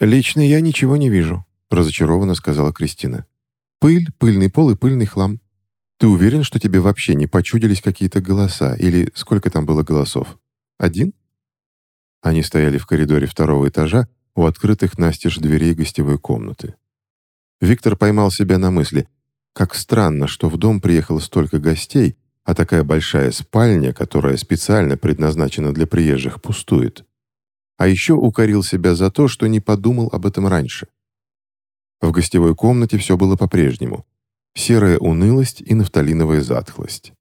«Лично я ничего не вижу», — разочарованно сказала Кристина. «Пыль, пыльный пол и пыльный хлам. Ты уверен, что тебе вообще не почудились какие-то голоса? Или сколько там было голосов? Один?» Они стояли в коридоре второго этажа у открытых настежь дверей гостевой комнаты. Виктор поймал себя на мысли, как странно, что в дом приехало столько гостей, а такая большая спальня, которая специально предназначена для приезжих, пустует. А еще укорил себя за то, что не подумал об этом раньше. В гостевой комнате все было по-прежнему. Серая унылость и нафталиновая затхлость.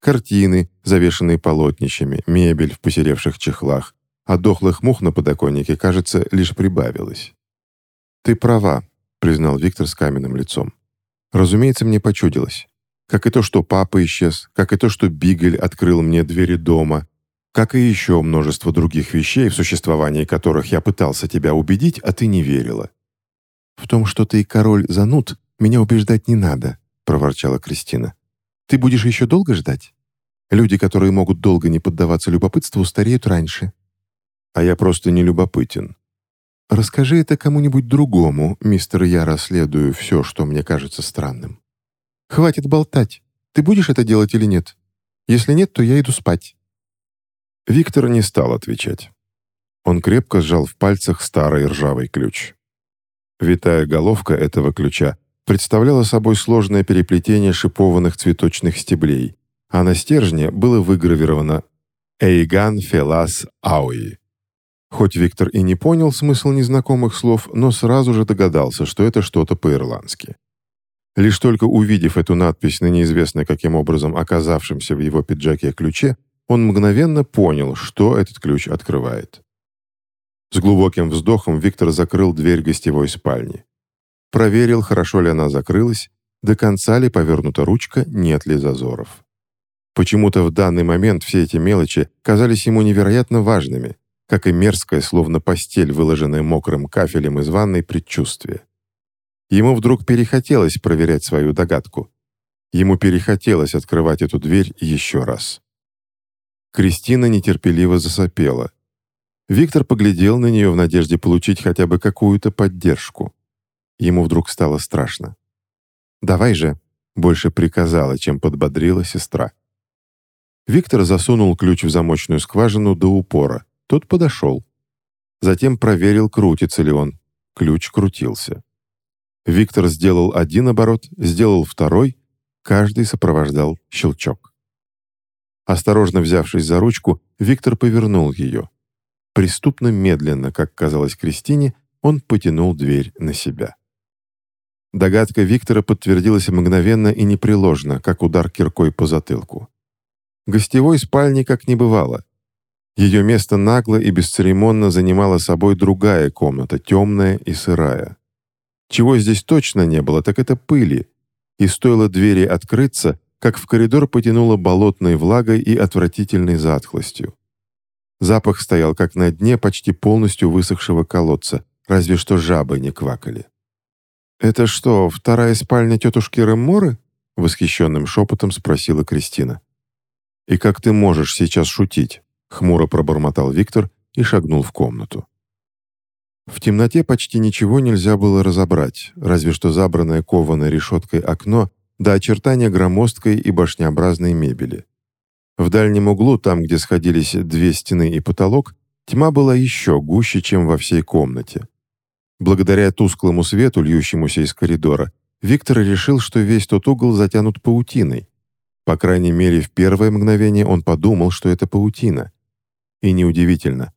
Картины, завешенные полотнищами, мебель в посеревших чехлах, а дохлых мух на подоконнике, кажется, лишь прибавилось. «Ты права», — признал Виктор с каменным лицом. «Разумеется, мне почудилось. Как и то, что папа исчез, как и то, что Бигель открыл мне двери дома, как и еще множество других вещей, в существовании которых я пытался тебя убедить, а ты не верила. «В том, что ты король зануд, меня убеждать не надо», — проворчала Кристина. «Ты будешь еще долго ждать? Люди, которые могут долго не поддаваться любопытству, стареют раньше». «А я просто не любопытен». «Расскажи это кому-нибудь другому, мистер, я расследую все, что мне кажется странным». «Хватит болтать. Ты будешь это делать или нет? Если нет, то я иду спать». Виктор не стал отвечать. Он крепко сжал в пальцах старый ржавый ключ. Витая головка этого ключа представляла собой сложное переплетение шипованных цветочных стеблей, а на стержне было выгравировано «Эйган Фелас Ауи». Хоть Виктор и не понял смысл незнакомых слов, но сразу же догадался, что это что-то по-ирландски. Лишь только увидев эту надпись на неизвестно каким образом оказавшемся в его пиджаке ключе, он мгновенно понял, что этот ключ открывает. С глубоким вздохом Виктор закрыл дверь гостевой спальни. Проверил, хорошо ли она закрылась, до конца ли повернута ручка, нет ли зазоров. Почему-то в данный момент все эти мелочи казались ему невероятно важными, как и мерзкое, словно постель, выложенная мокрым кафелем из ванной, предчувствие. Ему вдруг перехотелось проверять свою догадку. Ему перехотелось открывать эту дверь еще раз. Кристина нетерпеливо засопела. Виктор поглядел на нее в надежде получить хотя бы какую-то поддержку. Ему вдруг стало страшно. «Давай же», — больше приказала, чем подбодрила сестра. Виктор засунул ключ в замочную скважину до упора. Тот подошел. Затем проверил, крутится ли он. Ключ крутился. Виктор сделал один оборот, сделал второй, каждый сопровождал щелчок. Осторожно взявшись за ручку, Виктор повернул ее. Преступно медленно, как казалось Кристине, он потянул дверь на себя. Догадка Виктора подтвердилась мгновенно и непреложно, как удар киркой по затылку. Гостевой спальни как не бывало. Ее место нагло и бесцеремонно занимала собой другая комната, темная и сырая. Чего здесь точно не было, так это пыли. И стоило двери открыться, как в коридор потянуло болотной влагой и отвратительной затхлостью. Запах стоял как на дне почти полностью высохшего колодца, разве что жабы не квакали. «Это что, вторая спальня тетушки Ремморы?» — восхищенным шепотом спросила Кристина. «И как ты можешь сейчас шутить?» — хмуро пробормотал Виктор и шагнул в комнату. В темноте почти ничего нельзя было разобрать, разве что забранное кованой решеткой окно до очертания громоздкой и башнеобразной мебели. В дальнем углу, там, где сходились две стены и потолок, тьма была еще гуще, чем во всей комнате. Благодаря тусклому свету, льющемуся из коридора, Виктор решил, что весь тот угол затянут паутиной. По крайней мере, в первое мгновение он подумал, что это паутина. И неудивительно.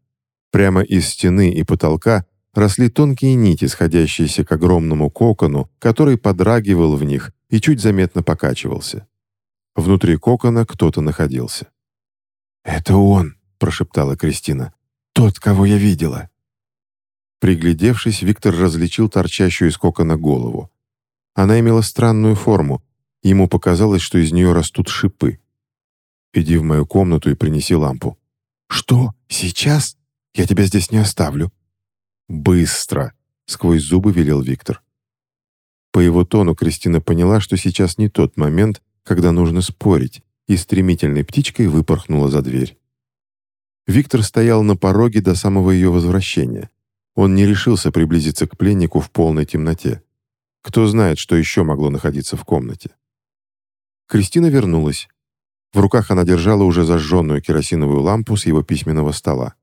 Прямо из стены и потолка росли тонкие нити, сходящиеся к огромному кокону, который подрагивал в них и чуть заметно покачивался. Внутри кокона кто-то находился. «Это он!» — прошептала Кристина. «Тот, кого я видела!» Приглядевшись, Виктор различил торчащую из кокона голову. Она имела странную форму. Ему показалось, что из нее растут шипы. «Иди в мою комнату и принеси лампу». «Что? Сейчас? Я тебя здесь не оставлю». «Быстро!» — сквозь зубы велел Виктор. По его тону Кристина поняла, что сейчас не тот момент, когда нужно спорить, и стремительной птичкой выпорхнула за дверь. Виктор стоял на пороге до самого ее возвращения. Он не решился приблизиться к пленнику в полной темноте. Кто знает, что еще могло находиться в комнате. Кристина вернулась. В руках она держала уже зажженную керосиновую лампу с его письменного стола.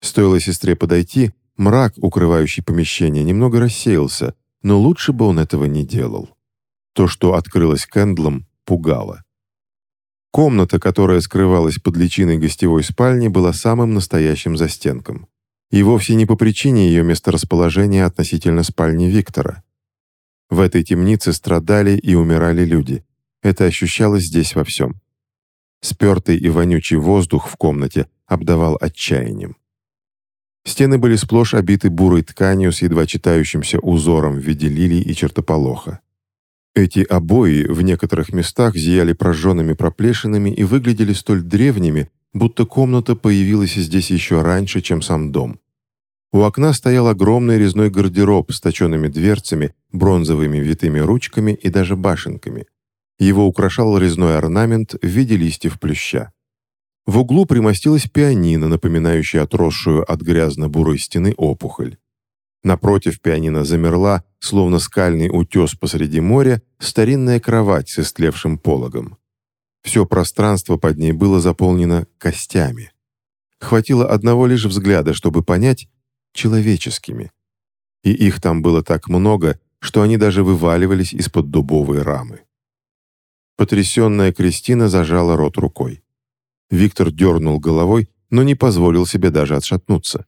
Стоило сестре подойти, мрак, укрывающий помещение, немного рассеялся, но лучше бы он этого не делал. То, что открылось Кэндлом, пугало. Комната, которая скрывалась под личиной гостевой спальни, была самым настоящим застенком. И вовсе не по причине ее месторасположения относительно спальни Виктора. В этой темнице страдали и умирали люди. Это ощущалось здесь во всем. Спертый и вонючий воздух в комнате обдавал отчаянием. Стены были сплошь обиты бурой тканью с едва читающимся узором в виде лилий и чертополоха. Эти обои в некоторых местах зияли прожженными проплешинами и выглядели столь древними, будто комната появилась здесь еще раньше, чем сам дом. У окна стоял огромный резной гардероб с точенными дверцами, бронзовыми витыми ручками и даже башенками. Его украшал резной орнамент в виде листьев плюща. В углу примостилась пианино, напоминающая отросшую от грязно-бурой стены опухоль. Напротив пианино замерла, словно скальный утес посреди моря, старинная кровать с истлевшим пологом. Все пространство под ней было заполнено костями. Хватило одного лишь взгляда, чтобы понять — человеческими. И их там было так много, что они даже вываливались из-под дубовой рамы. Потрясенная Кристина зажала рот рукой. Виктор дернул головой, но не позволил себе даже отшатнуться.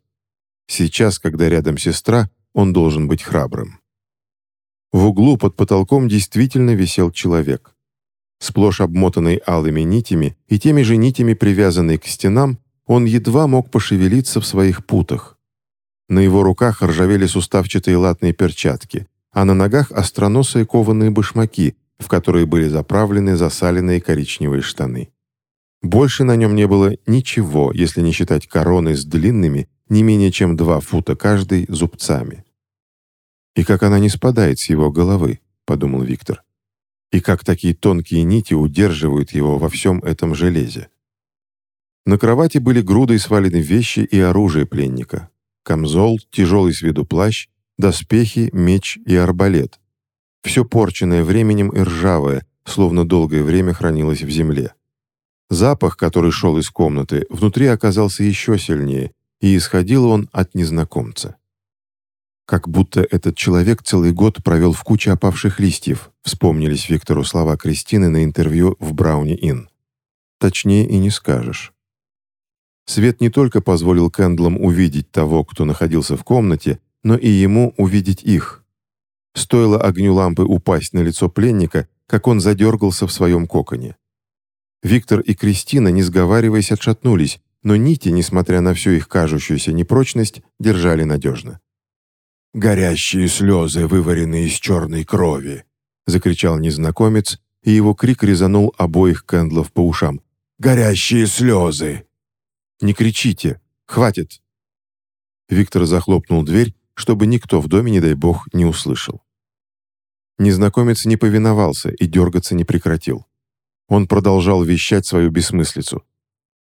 Сейчас, когда рядом сестра, он должен быть храбрым. В углу под потолком действительно висел человек. Сплошь обмотанный алыми нитями и теми же нитями привязанный к стенам, он едва мог пошевелиться в своих путах. На его руках ржавели суставчатые латные перчатки, а на ногах остроносые кованые башмаки, в которые были заправлены засаленные коричневые штаны. Больше на нем не было ничего, если не считать короны с длинными, не менее чем два фута каждый, зубцами. «И как она не спадает с его головы», — подумал Виктор. «И как такие тонкие нити удерживают его во всем этом железе». На кровати были грудой свалены вещи и оружие пленника. Камзол, тяжелый с виду плащ, доспехи, меч и арбалет. Все порченное временем и ржавое, словно долгое время хранилось в земле. Запах, который шел из комнаты, внутри оказался еще сильнее, и исходил он от незнакомца. Как будто этот человек целый год провел в куче опавших листьев, вспомнились Виктору слова Кристины на интервью в Брауни-Инн. Точнее и не скажешь. Свет не только позволил Кэндлам увидеть того, кто находился в комнате, но и ему увидеть их. Стоило огню лампы упасть на лицо пленника, как он задергался в своем коконе. Виктор и Кристина, не сговариваясь, отшатнулись, но нити, несмотря на всю их кажущуюся непрочность, держали надежно. «Горящие слезы, вываренные из черной крови!» — закричал незнакомец, и его крик резанул обоих Кэндлов по ушам. «Горящие слезы!» «Не кричите! Хватит!» Виктор захлопнул дверь, чтобы никто в доме, не дай бог, не услышал. Незнакомец не повиновался и дергаться не прекратил. Он продолжал вещать свою бессмыслицу.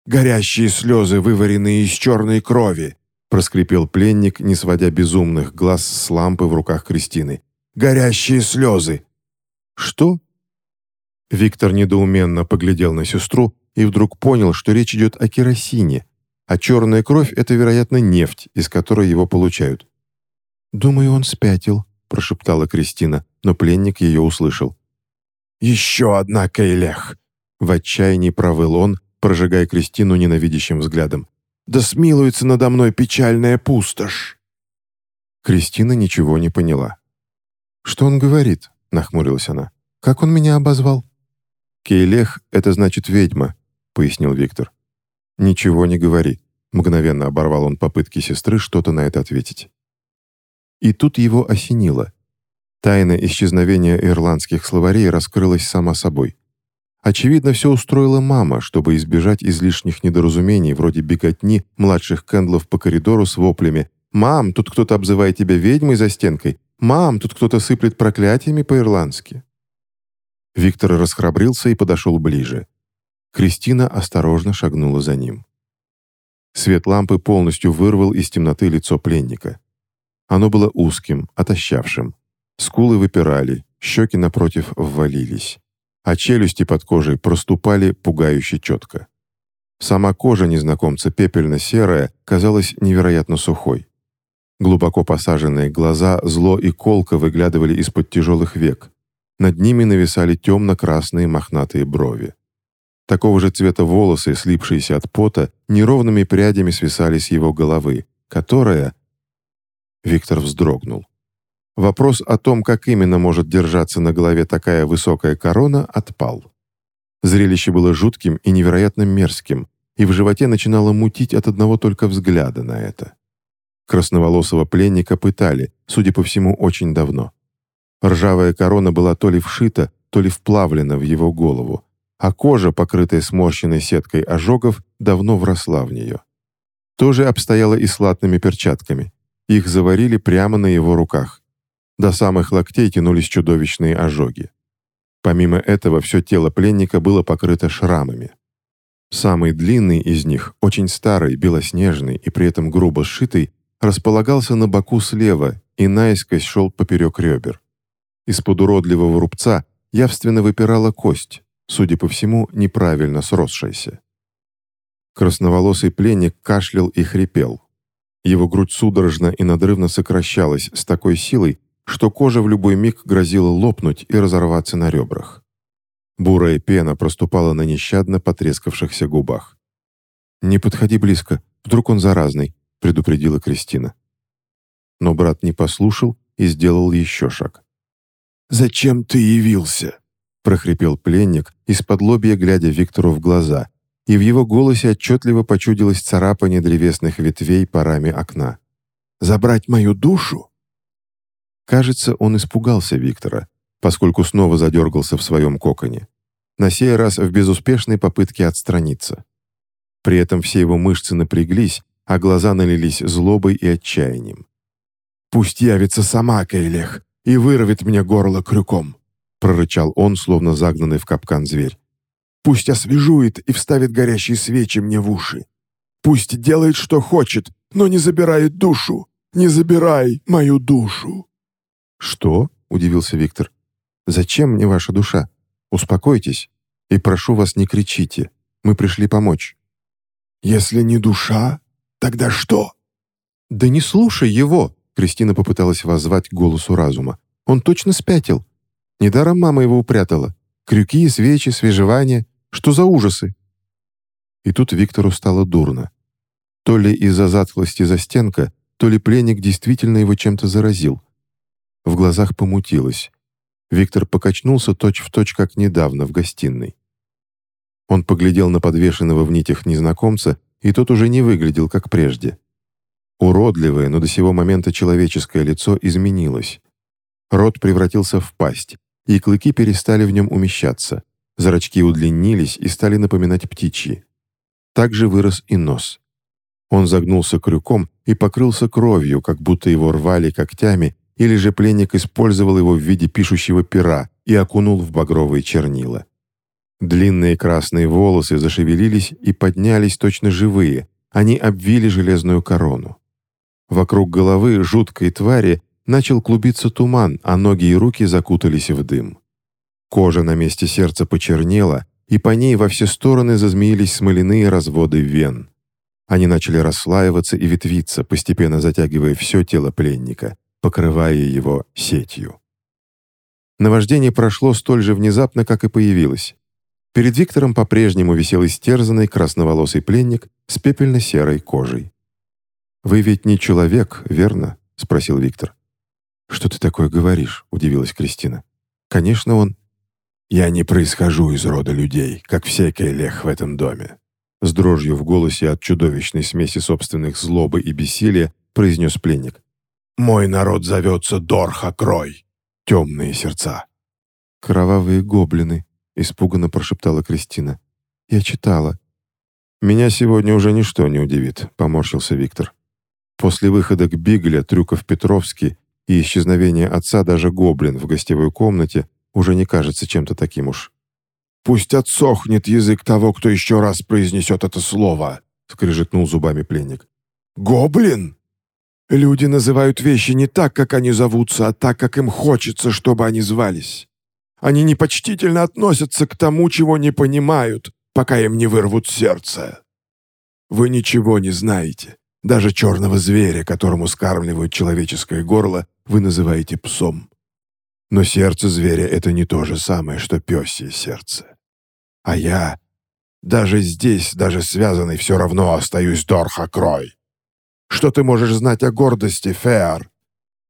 «Горящие слезы, вываренные из черной крови!» проскрипел пленник, не сводя безумных глаз с лампы в руках Кристины. «Горящие слезы!» «Что?» Виктор недоуменно поглядел на сестру и вдруг понял, что речь идет о керосине, а черная кровь — это, вероятно, нефть, из которой его получают. «Думаю, он спятил», — прошептала Кристина, но пленник ее услышал. «Еще одна Кейлех!» В отчаянии провыл он, прожигая Кристину ненавидящим взглядом. «Да смилуется надо мной печальная пустошь!» Кристина ничего не поняла. «Что он говорит?» — нахмурилась она. «Как он меня обозвал?» «Кейлех — это значит ведьма», — пояснил Виктор. «Ничего не говори», — мгновенно оборвал он попытки сестры что-то на это ответить. И тут его осенило. Тайна исчезновения ирландских словарей раскрылась сама собой. Очевидно, все устроила мама, чтобы избежать излишних недоразумений вроде беготни младших Кэндлов по коридору с воплями «Мам, тут кто-то обзывает тебя ведьмой за стенкой! Мам, тут кто-то сыплет проклятиями по-ирландски!» Виктор расхрабрился и подошел ближе. Кристина осторожно шагнула за ним. Свет лампы полностью вырвал из темноты лицо пленника. Оно было узким, отощавшим. Скулы выпирали, щеки напротив ввалились, а челюсти под кожей проступали пугающе четко. Сама кожа незнакомца пепельно-серая казалась невероятно сухой. Глубоко посаженные глаза зло и колко выглядывали из-под тяжелых век. Над ними нависали темно-красные мохнатые брови. Такого же цвета волосы, слипшиеся от пота, неровными прядями свисали с его головы, которая... Виктор вздрогнул. Вопрос о том, как именно может держаться на голове такая высокая корона, отпал. Зрелище было жутким и невероятно мерзким, и в животе начинало мутить от одного только взгляда на это. Красноволосого пленника пытали, судя по всему, очень давно. Ржавая корона была то ли вшита, то ли вплавлена в его голову, а кожа, покрытая сморщенной сеткой ожогов, давно вросла в нее. То же обстояло и с латными перчатками. Их заварили прямо на его руках. До самых локтей тянулись чудовищные ожоги. Помимо этого, все тело пленника было покрыто шрамами. Самый длинный из них, очень старый, белоснежный и при этом грубо сшитый, располагался на боку слева и наискось шел поперек ребер. Из-под уродливого рубца явственно выпирала кость, судя по всему, неправильно сросшаяся. Красноволосый пленник кашлял и хрипел. Его грудь судорожно и надрывно сокращалась с такой силой, что кожа в любой миг грозила лопнуть и разорваться на ребрах. Бурая пена проступала на нещадно потрескавшихся губах. «Не подходи близко, вдруг он заразный», — предупредила Кристина. Но брат не послушал и сделал еще шаг. «Зачем ты явился?» — прохрипел пленник, из-под лобья глядя Виктору в глаза, и в его голосе отчетливо почудилось царапание древесных ветвей парами окна. «Забрать мою душу?» Кажется, он испугался Виктора, поскольку снова задергался в своем коконе. На сей раз в безуспешной попытке отстраниться. При этом все его мышцы напряглись, а глаза налились злобой и отчаянием. «Пусть явится сама Кейлех и вырвет мне горло крюком», прорычал он, словно загнанный в капкан зверь. «Пусть освежует и вставит горящие свечи мне в уши. Пусть делает, что хочет, но не забирает душу. Не забирай мою душу!» «Что?» — удивился Виктор. «Зачем мне ваша душа? Успокойтесь. И прошу вас, не кричите. Мы пришли помочь». «Если не душа, тогда что?» «Да не слушай его!» Кристина попыталась воззвать к голосу разума. «Он точно спятил. Недаром мама его упрятала. Крюки, свечи, свежевание. Что за ужасы?» И тут Виктору стало дурно. То ли из-за затхлости застенка, то ли пленник действительно его чем-то заразил. В глазах помутилось. Виктор покачнулся точь-в-точь, точь, как недавно, в гостиной. Он поглядел на подвешенного в нитях незнакомца, и тот уже не выглядел, как прежде. Уродливое, но до сего момента человеческое лицо изменилось. Рот превратился в пасть, и клыки перестали в нем умещаться. Зрачки удлинились и стали напоминать птичьи. Также вырос и нос. Он загнулся крюком и покрылся кровью, как будто его рвали когтями или же пленник использовал его в виде пишущего пера и окунул в багровые чернила. Длинные красные волосы зашевелились и поднялись точно живые, они обвили железную корону. Вокруг головы жуткой твари начал клубиться туман, а ноги и руки закутались в дым. Кожа на месте сердца почернела, и по ней во все стороны зазмеились смоляные разводы вен. Они начали расслаиваться и ветвиться, постепенно затягивая все тело пленника, покрывая его сетью. Наваждение прошло столь же внезапно, как и появилось. Перед Виктором по-прежнему висел истерзанный красноволосый пленник с пепельно-серой кожей. «Вы ведь не человек, верно?» — спросил Виктор. «Что ты такое говоришь?» — удивилась Кристина. «Конечно, он...» «Я не происхожу из рода людей, как всякий лех в этом доме», с дрожью в голосе от чудовищной смеси собственных злобы и бессилия произнес пленник. Мой народ зовется Дорха-Крой. Темные сердца». «Кровавые гоблины», — испуганно прошептала Кристина. «Я читала». «Меня сегодня уже ничто не удивит», — поморщился Виктор. После выхода к Бигля, трюков Петровский и исчезновения отца даже гоблин в гостевой комнате уже не кажется чем-то таким уж. «Пусть отсохнет язык того, кто еще раз произнесет это слово», — скрежетнул зубами пленник. «Гоблин? Люди называют вещи не так, как они зовутся, а так, как им хочется, чтобы они звались. Они непочтительно относятся к тому, чего не понимают, пока им не вырвут сердце. Вы ничего не знаете. Даже черного зверя, которому скармливают человеческое горло, вы называете псом. Но сердце зверя — это не то же самое, что пёсье сердце. А я, даже здесь, даже связанный, все равно остаюсь Дорха-Крой. Что ты можешь знать о гордости, Феар?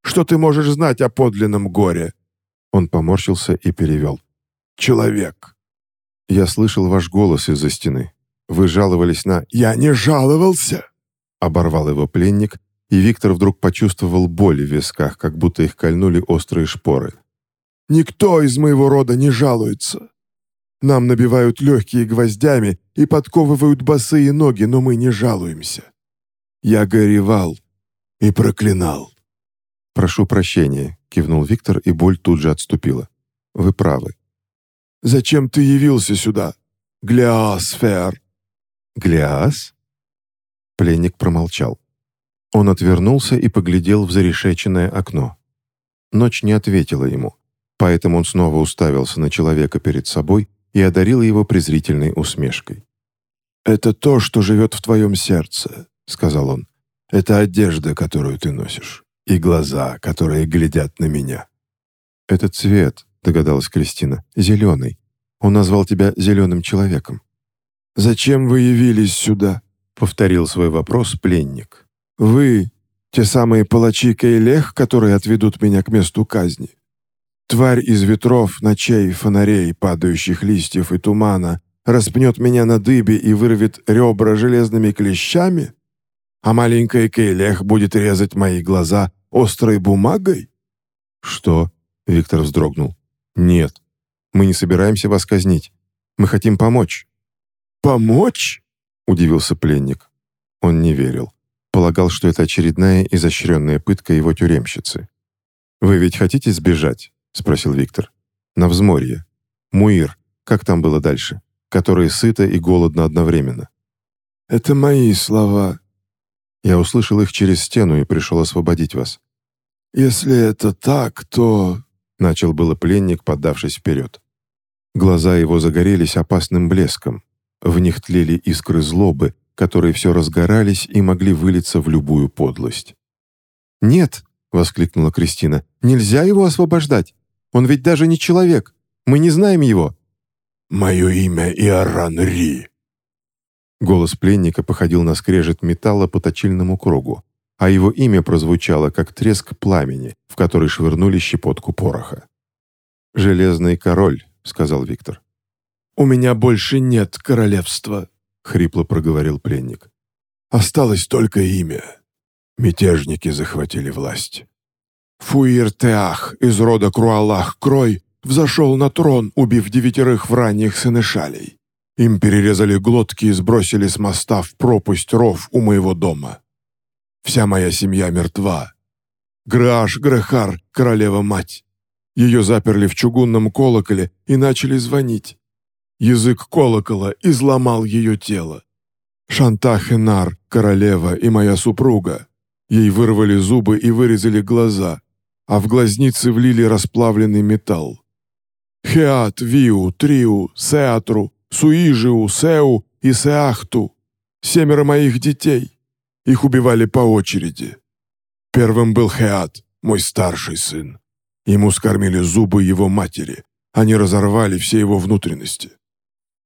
Что ты можешь знать о подлинном горе?» Он поморщился и перевел. «Человек». «Я слышал ваш голос из-за стены. Вы жаловались на...» «Я не жаловался!» Оборвал его пленник, и Виктор вдруг почувствовал боль в висках, как будто их кольнули острые шпоры. «Никто из моего рода не жалуется. Нам набивают легкие гвоздями и подковывают босые ноги, но мы не жалуемся. Я горевал и проклинал. «Прошу прощения», — кивнул Виктор, и боль тут же отступила. «Вы правы». «Зачем ты явился сюда, Глеас Фер?» «Глеас?» Пленник промолчал. Он отвернулся и поглядел в зарешеченное окно. Ночь не ответила ему, поэтому он снова уставился на человека перед собой и одарил его презрительной усмешкой. «Это то, что живет в твоем сердце. — сказал он. «Это одежда, которую ты носишь, и глаза, которые глядят на меня». «Это цвет», — догадалась Кристина, — «зеленый. Он назвал тебя зеленым человеком». «Зачем вы явились сюда?» — повторил свой вопрос пленник. «Вы — те самые палачи Кейлех, которые отведут меня к месту казни. Тварь из ветров, ночей, фонарей, падающих листьев и тумана распнет меня на дыбе и вырвет ребра железными клещами?» А маленькая Кейлех будет резать мои глаза острой бумагой?» «Что?» — Виктор вздрогнул. «Нет, мы не собираемся вас казнить. Мы хотим помочь». «Помочь?» — удивился пленник. Он не верил. Полагал, что это очередная изощренная пытка его тюремщицы. «Вы ведь хотите сбежать?» — спросил Виктор. «На взморье. Муир. Как там было дальше? Которые сыто и голодно одновременно». «Это мои слова», я услышал их через стену и пришел освободить вас». «Если это так, то...» — начал было пленник, поддавшись вперед. Глаза его загорелись опасным блеском. В них тлели искры злобы, которые все разгорались и могли вылиться в любую подлость. «Нет!» — воскликнула Кристина. «Нельзя его освобождать! Он ведь даже не человек! Мы не знаем его!» «Мое имя Иоран Ри!» Голос пленника походил на скрежет металла по точильному кругу, а его имя прозвучало, как треск пламени, в который швырнули щепотку пороха. «Железный король», — сказал Виктор. «У меня больше нет королевства», — хрипло проговорил пленник. «Осталось только имя. Мятежники захватили власть. Фуир-Теах из рода Круалах-Крой взошел на трон, убив девятерых в ранних сынышалей. Им перерезали глотки и сбросили с моста в пропасть ров у моего дома. Вся моя семья мертва. Граш Грехар, королева-мать. Ее заперли в чугунном колоколе и начали звонить. Язык колокола изломал ее тело. Шантахенар, королева и моя супруга. Ей вырвали зубы и вырезали глаза, а в глазницы влили расплавленный металл. Хеат, Виу, Триу, Сеатру, Суижиу, Сеу и Сеахту. Семеро моих детей. Их убивали по очереди. Первым был Хеат, мой старший сын. Ему скормили зубы его матери. Они разорвали все его внутренности.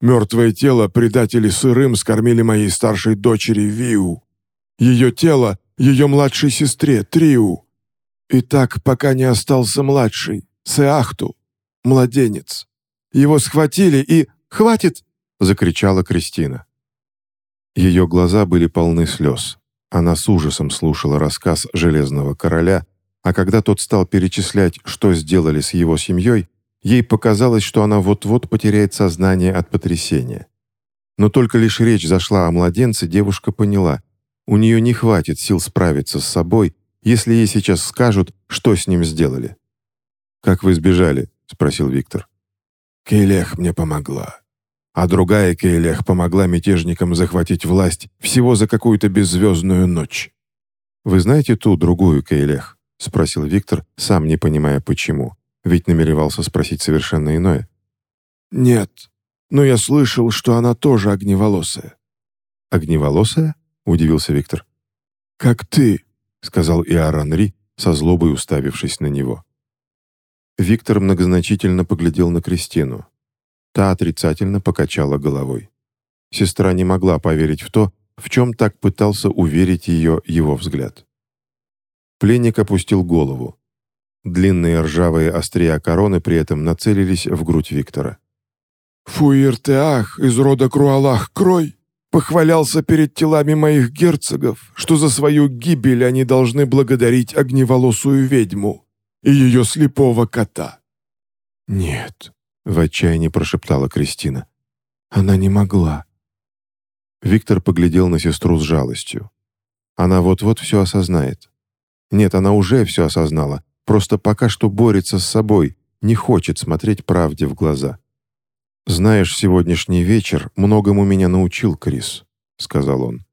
Мертвое тело предатели сырым скормили моей старшей дочери Виу. Ее тело ее младшей сестре Триу. И так, пока не остался младший, Сеахту, младенец. Его схватили и... Хватит!» — закричала Кристина. Ее глаза были полны слез. Она с ужасом слушала рассказ Железного Короля, а когда тот стал перечислять, что сделали с его семьей, ей показалось, что она вот-вот потеряет сознание от потрясения. Но только лишь речь зашла о младенце, девушка поняла, у нее не хватит сил справиться с собой, если ей сейчас скажут, что с ним сделали. «Как вы сбежали?» — спросил Виктор. «Кейлех мне помогла. А другая Кейлех помогла мятежникам захватить власть всего за какую-то беззвездную ночь. «Вы знаете ту другую Кейлех?» — спросил Виктор, сам не понимая почему, ведь намеревался спросить совершенно иное. «Нет, но я слышал, что она тоже огневолосая». «Огневолосая?» — удивился Виктор. «Как ты», — сказал Иоанн Ри, со злобой уставившись на него. Виктор многозначительно поглядел на Кристину. Та отрицательно покачала головой. Сестра не могла поверить в то, в чем так пытался уверить ее его взгляд. Пленник опустил голову. Длинные ржавые острия короны при этом нацелились в грудь Виктора. «Фуиртеах из рода Круалах Крой похвалялся перед телами моих герцогов, что за свою гибель они должны благодарить огневолосую ведьму и ее слепого кота». «Нет», — в отчаянии прошептала Кристина. «Она не могла». Виктор поглядел на сестру с жалостью. Она вот-вот все осознает. Нет, она уже все осознала, просто пока что борется с собой, не хочет смотреть правде в глаза. «Знаешь, сегодняшний вечер многому меня научил Крис», — сказал он.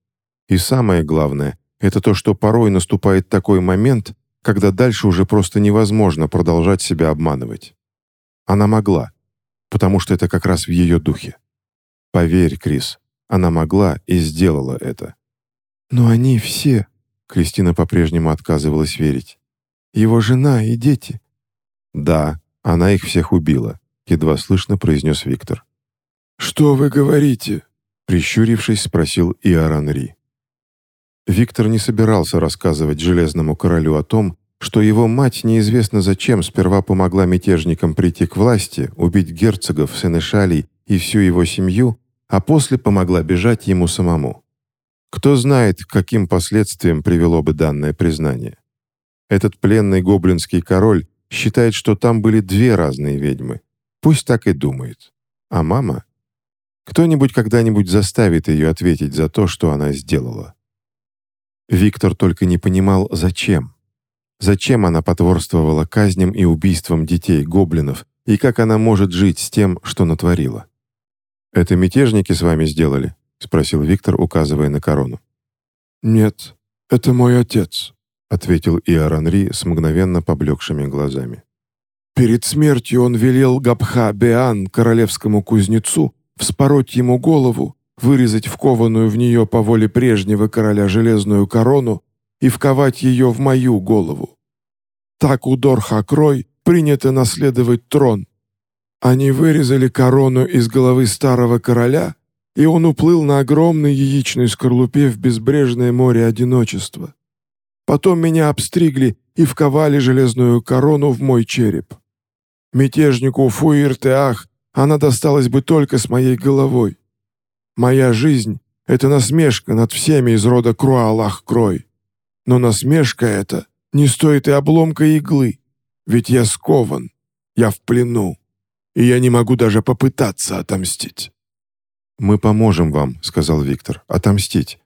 «И самое главное — это то, что порой наступает такой момент, когда дальше уже просто невозможно продолжать себя обманывать. Она могла, потому что это как раз в ее духе. Поверь, Крис, она могла и сделала это. «Но они все...» — Кристина по-прежнему отказывалась верить. «Его жена и дети...» «Да, она их всех убила», — едва слышно произнес Виктор. «Что вы говорите?» — прищурившись, спросил Иоанн Ри. Виктор не собирался рассказывать Железному Королю о том, что его мать неизвестно зачем сперва помогла мятежникам прийти к власти, убить герцогов, сенешалей и всю его семью, а после помогла бежать ему самому. Кто знает, каким последствиям привело бы данное признание. Этот пленный гоблинский король считает, что там были две разные ведьмы. Пусть так и думает. А мама? Кто-нибудь когда-нибудь заставит ее ответить за то, что она сделала. Виктор только не понимал, зачем. Зачем она потворствовала казням и убийствам детей гоблинов, и как она может жить с тем, что натворила. «Это мятежники с вами сделали?» — спросил Виктор, указывая на корону. «Нет, это мой отец», — ответил Иоанн Ри с мгновенно поблекшими глазами. «Перед смертью он велел Габха Беан, королевскому кузнецу, вспороть ему голову, вырезать вкованную в нее по воле прежнего короля железную корону и вковать ее в мою голову. Так у Дорха-Крой принято наследовать трон. Они вырезали корону из головы старого короля, и он уплыл на огромной яичной скорлупе в безбрежное море одиночества. Потом меня обстригли и вковали железную корону в мой череп. Мятежнику Фуиртеах она досталась бы только с моей головой. Моя жизнь — это насмешка над всеми из рода Круалах-Крой. Но насмешка эта не стоит и обломка иглы, ведь я скован, я в плену, и я не могу даже попытаться отомстить». «Мы поможем вам», — сказал Виктор, — «отомстить,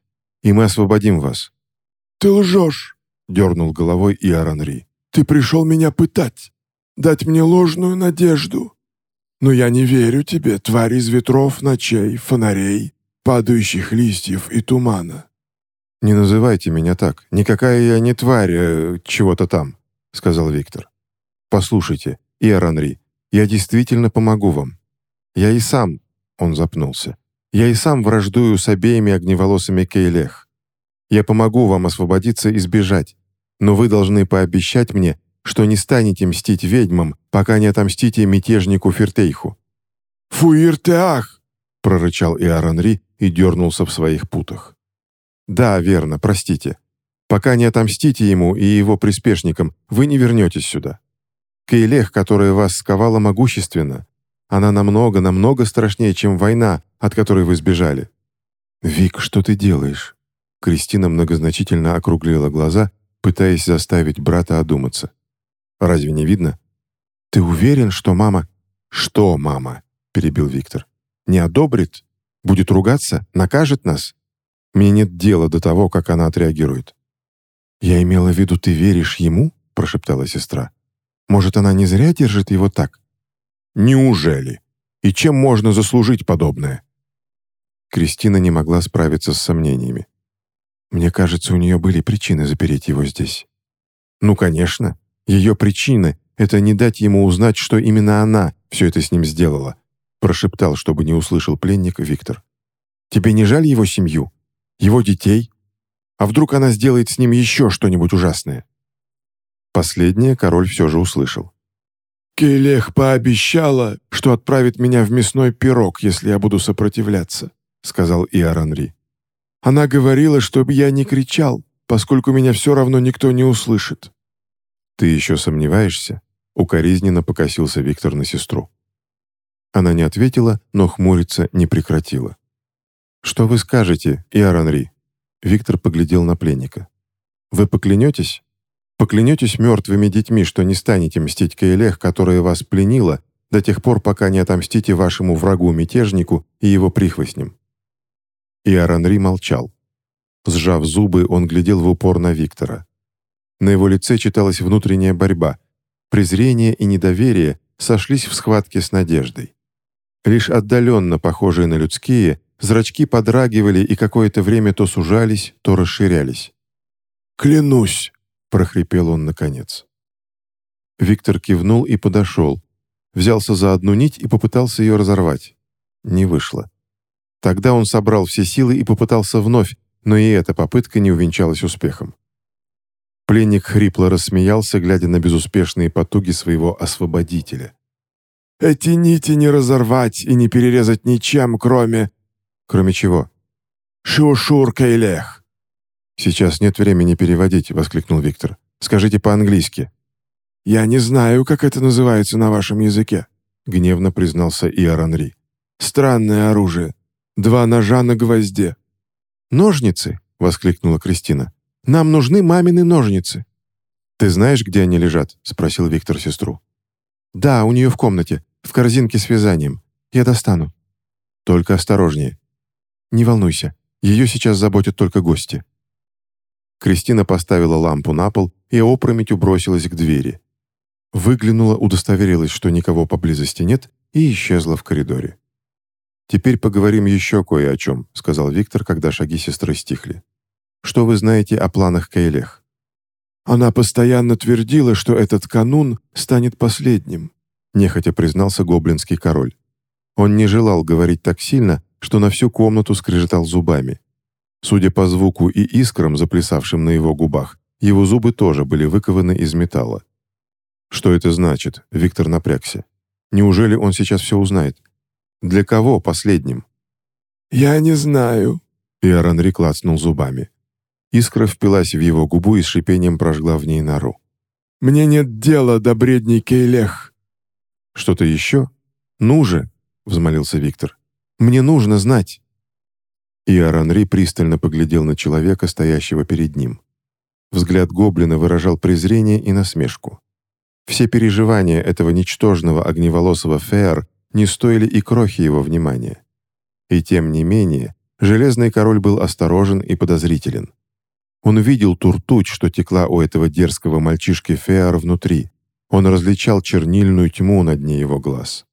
и мы освободим вас». «Ты лжешь», — дернул головой Иоанн Ри. «Ты пришел меня пытать, дать мне ложную надежду. Но я не верю тебе, тварь из ветров, ночей, фонарей, падающих листьев и тумана. «Не называйте меня так. Никакая я не тварь э, чего-то там», — сказал Виктор. «Послушайте, Иоранри, я действительно помогу вам. Я и сам...» — он запнулся. «Я и сам враждую с обеими огневолосыми Кейлех. Я помогу вам освободиться и сбежать, но вы должны пообещать мне, что не станете мстить ведьмам, пока не отомстите мятежнику Фертейху». «Фуиртеах!» — прорычал Иоранри и дернулся в своих путах. «Да, верно, простите. Пока не отомстите ему и его приспешникам, вы не вернетесь сюда. Кейлех, которая вас сковала могущественно, она намного-намного страшнее, чем война, от которой вы сбежали». «Вик, что ты делаешь?» Кристина многозначительно округлила глаза, пытаясь заставить брата одуматься. «Разве не видно?» «Ты уверен, что мама...» «Что мама?» — перебил Виктор. «Не одобрит? Будет ругаться? Накажет нас?» Мне нет дела до того, как она отреагирует». «Я имела в виду, ты веришь ему?» — прошептала сестра. «Может, она не зря держит его так?» «Неужели?» И чем можно заслужить подобное?» Кристина не могла справиться с сомнениями. Мне кажется, у нее были причины запереть его здесь. Ну, конечно. Ее причина — это не дать ему узнать, что именно она все это с ним сделала, прошептал, чтобы не услышал пленник Виктор. Тебе не жаль его семью? Его детей? А вдруг она сделает с ним еще что-нибудь ужасное?» Последнее король все же услышал. «Келех пообещала, что отправит меня в мясной пирог, если я буду сопротивляться», — сказал Иоранри. «Она говорила, чтобы я не кричал, поскольку меня все равно никто не услышит». «Ты еще сомневаешься?» — укоризненно покосился Виктор на сестру. Она не ответила, но хмуриться не прекратила. «Что вы скажете, Иоранри?» Виктор поглядел на пленника. «Вы поклянетесь? Поклянетесь мертвыми детьми, что не станете мстить Каэлех, которая вас пленила, до тех пор, пока не отомстите вашему врагу-мятежнику и его прихвостням?» Иоранри молчал. Сжав зубы, он глядел в упор на Виктора. На его лице читалась внутренняя борьба. Презрение и недоверие сошлись в схватке с надеждой. Лишь отдаленно похожие на людские, Зрачки подрагивали и какое-то время то сужались, то расширялись. «Клянусь!» — прохрипел он наконец. Виктор кивнул и подошел. Взялся за одну нить и попытался ее разорвать. Не вышло. Тогда он собрал все силы и попытался вновь, но и эта попытка не увенчалась успехом. Пленник хрипло рассмеялся, глядя на безуспешные потуги своего освободителя. «Эти нити не разорвать и не перерезать ничем, кроме Кроме чего? «Шур-шур, Кейлех!» «Сейчас нет времени переводить», — воскликнул Виктор. «Скажите по-английски». «Я не знаю, как это называется на вашем языке», — гневно признался Иоранри. «Странное оружие. Два ножа на гвозде». «Ножницы!» — воскликнула Кристина. «Нам нужны мамины ножницы». «Ты знаешь, где они лежат?» — спросил Виктор сестру. «Да, у нее в комнате, в корзинке с вязанием. Я достану». «Только осторожнее. «Не волнуйся, ее сейчас заботят только гости». Кристина поставила лампу на пол и опрометью бросилась к двери. Выглянула, удостоверилась, что никого поблизости нет, и исчезла в коридоре. «Теперь поговорим еще кое о чем», — сказал Виктор, когда шаги сестры стихли. «Что вы знаете о планах Кейлех?» «Она постоянно твердила, что этот канун станет последним», — нехотя признался гоблинский король. Он не желал говорить так сильно, что на всю комнату скрежетал зубами. Судя по звуку и искрам, заплясавшим на его губах, его зубы тоже были выкованы из металла. Что это значит? Виктор напрягся. Неужели он сейчас все узнает? Для кого последним? «Я не знаю», — Иоранри клацнул зубами. Искра впилась в его губу и с шипением прожгла в ней нору. «Мне нет дела до бредней Кейлех». «Что-то еще? Ну же!» — взмолился Виктор. Мне нужно знать». И Аранри пристально поглядел на человека, стоящего перед ним. Взгляд гоблина выражал презрение и насмешку. Все переживания этого ничтожного огневолосого Феар не стоили и крохи его внимания. И тем не менее, Железный Король был осторожен и подозрителен. Он видел ту что текла у этого дерзкого мальчишки Феар внутри. Он различал чернильную тьму на дне его глаз.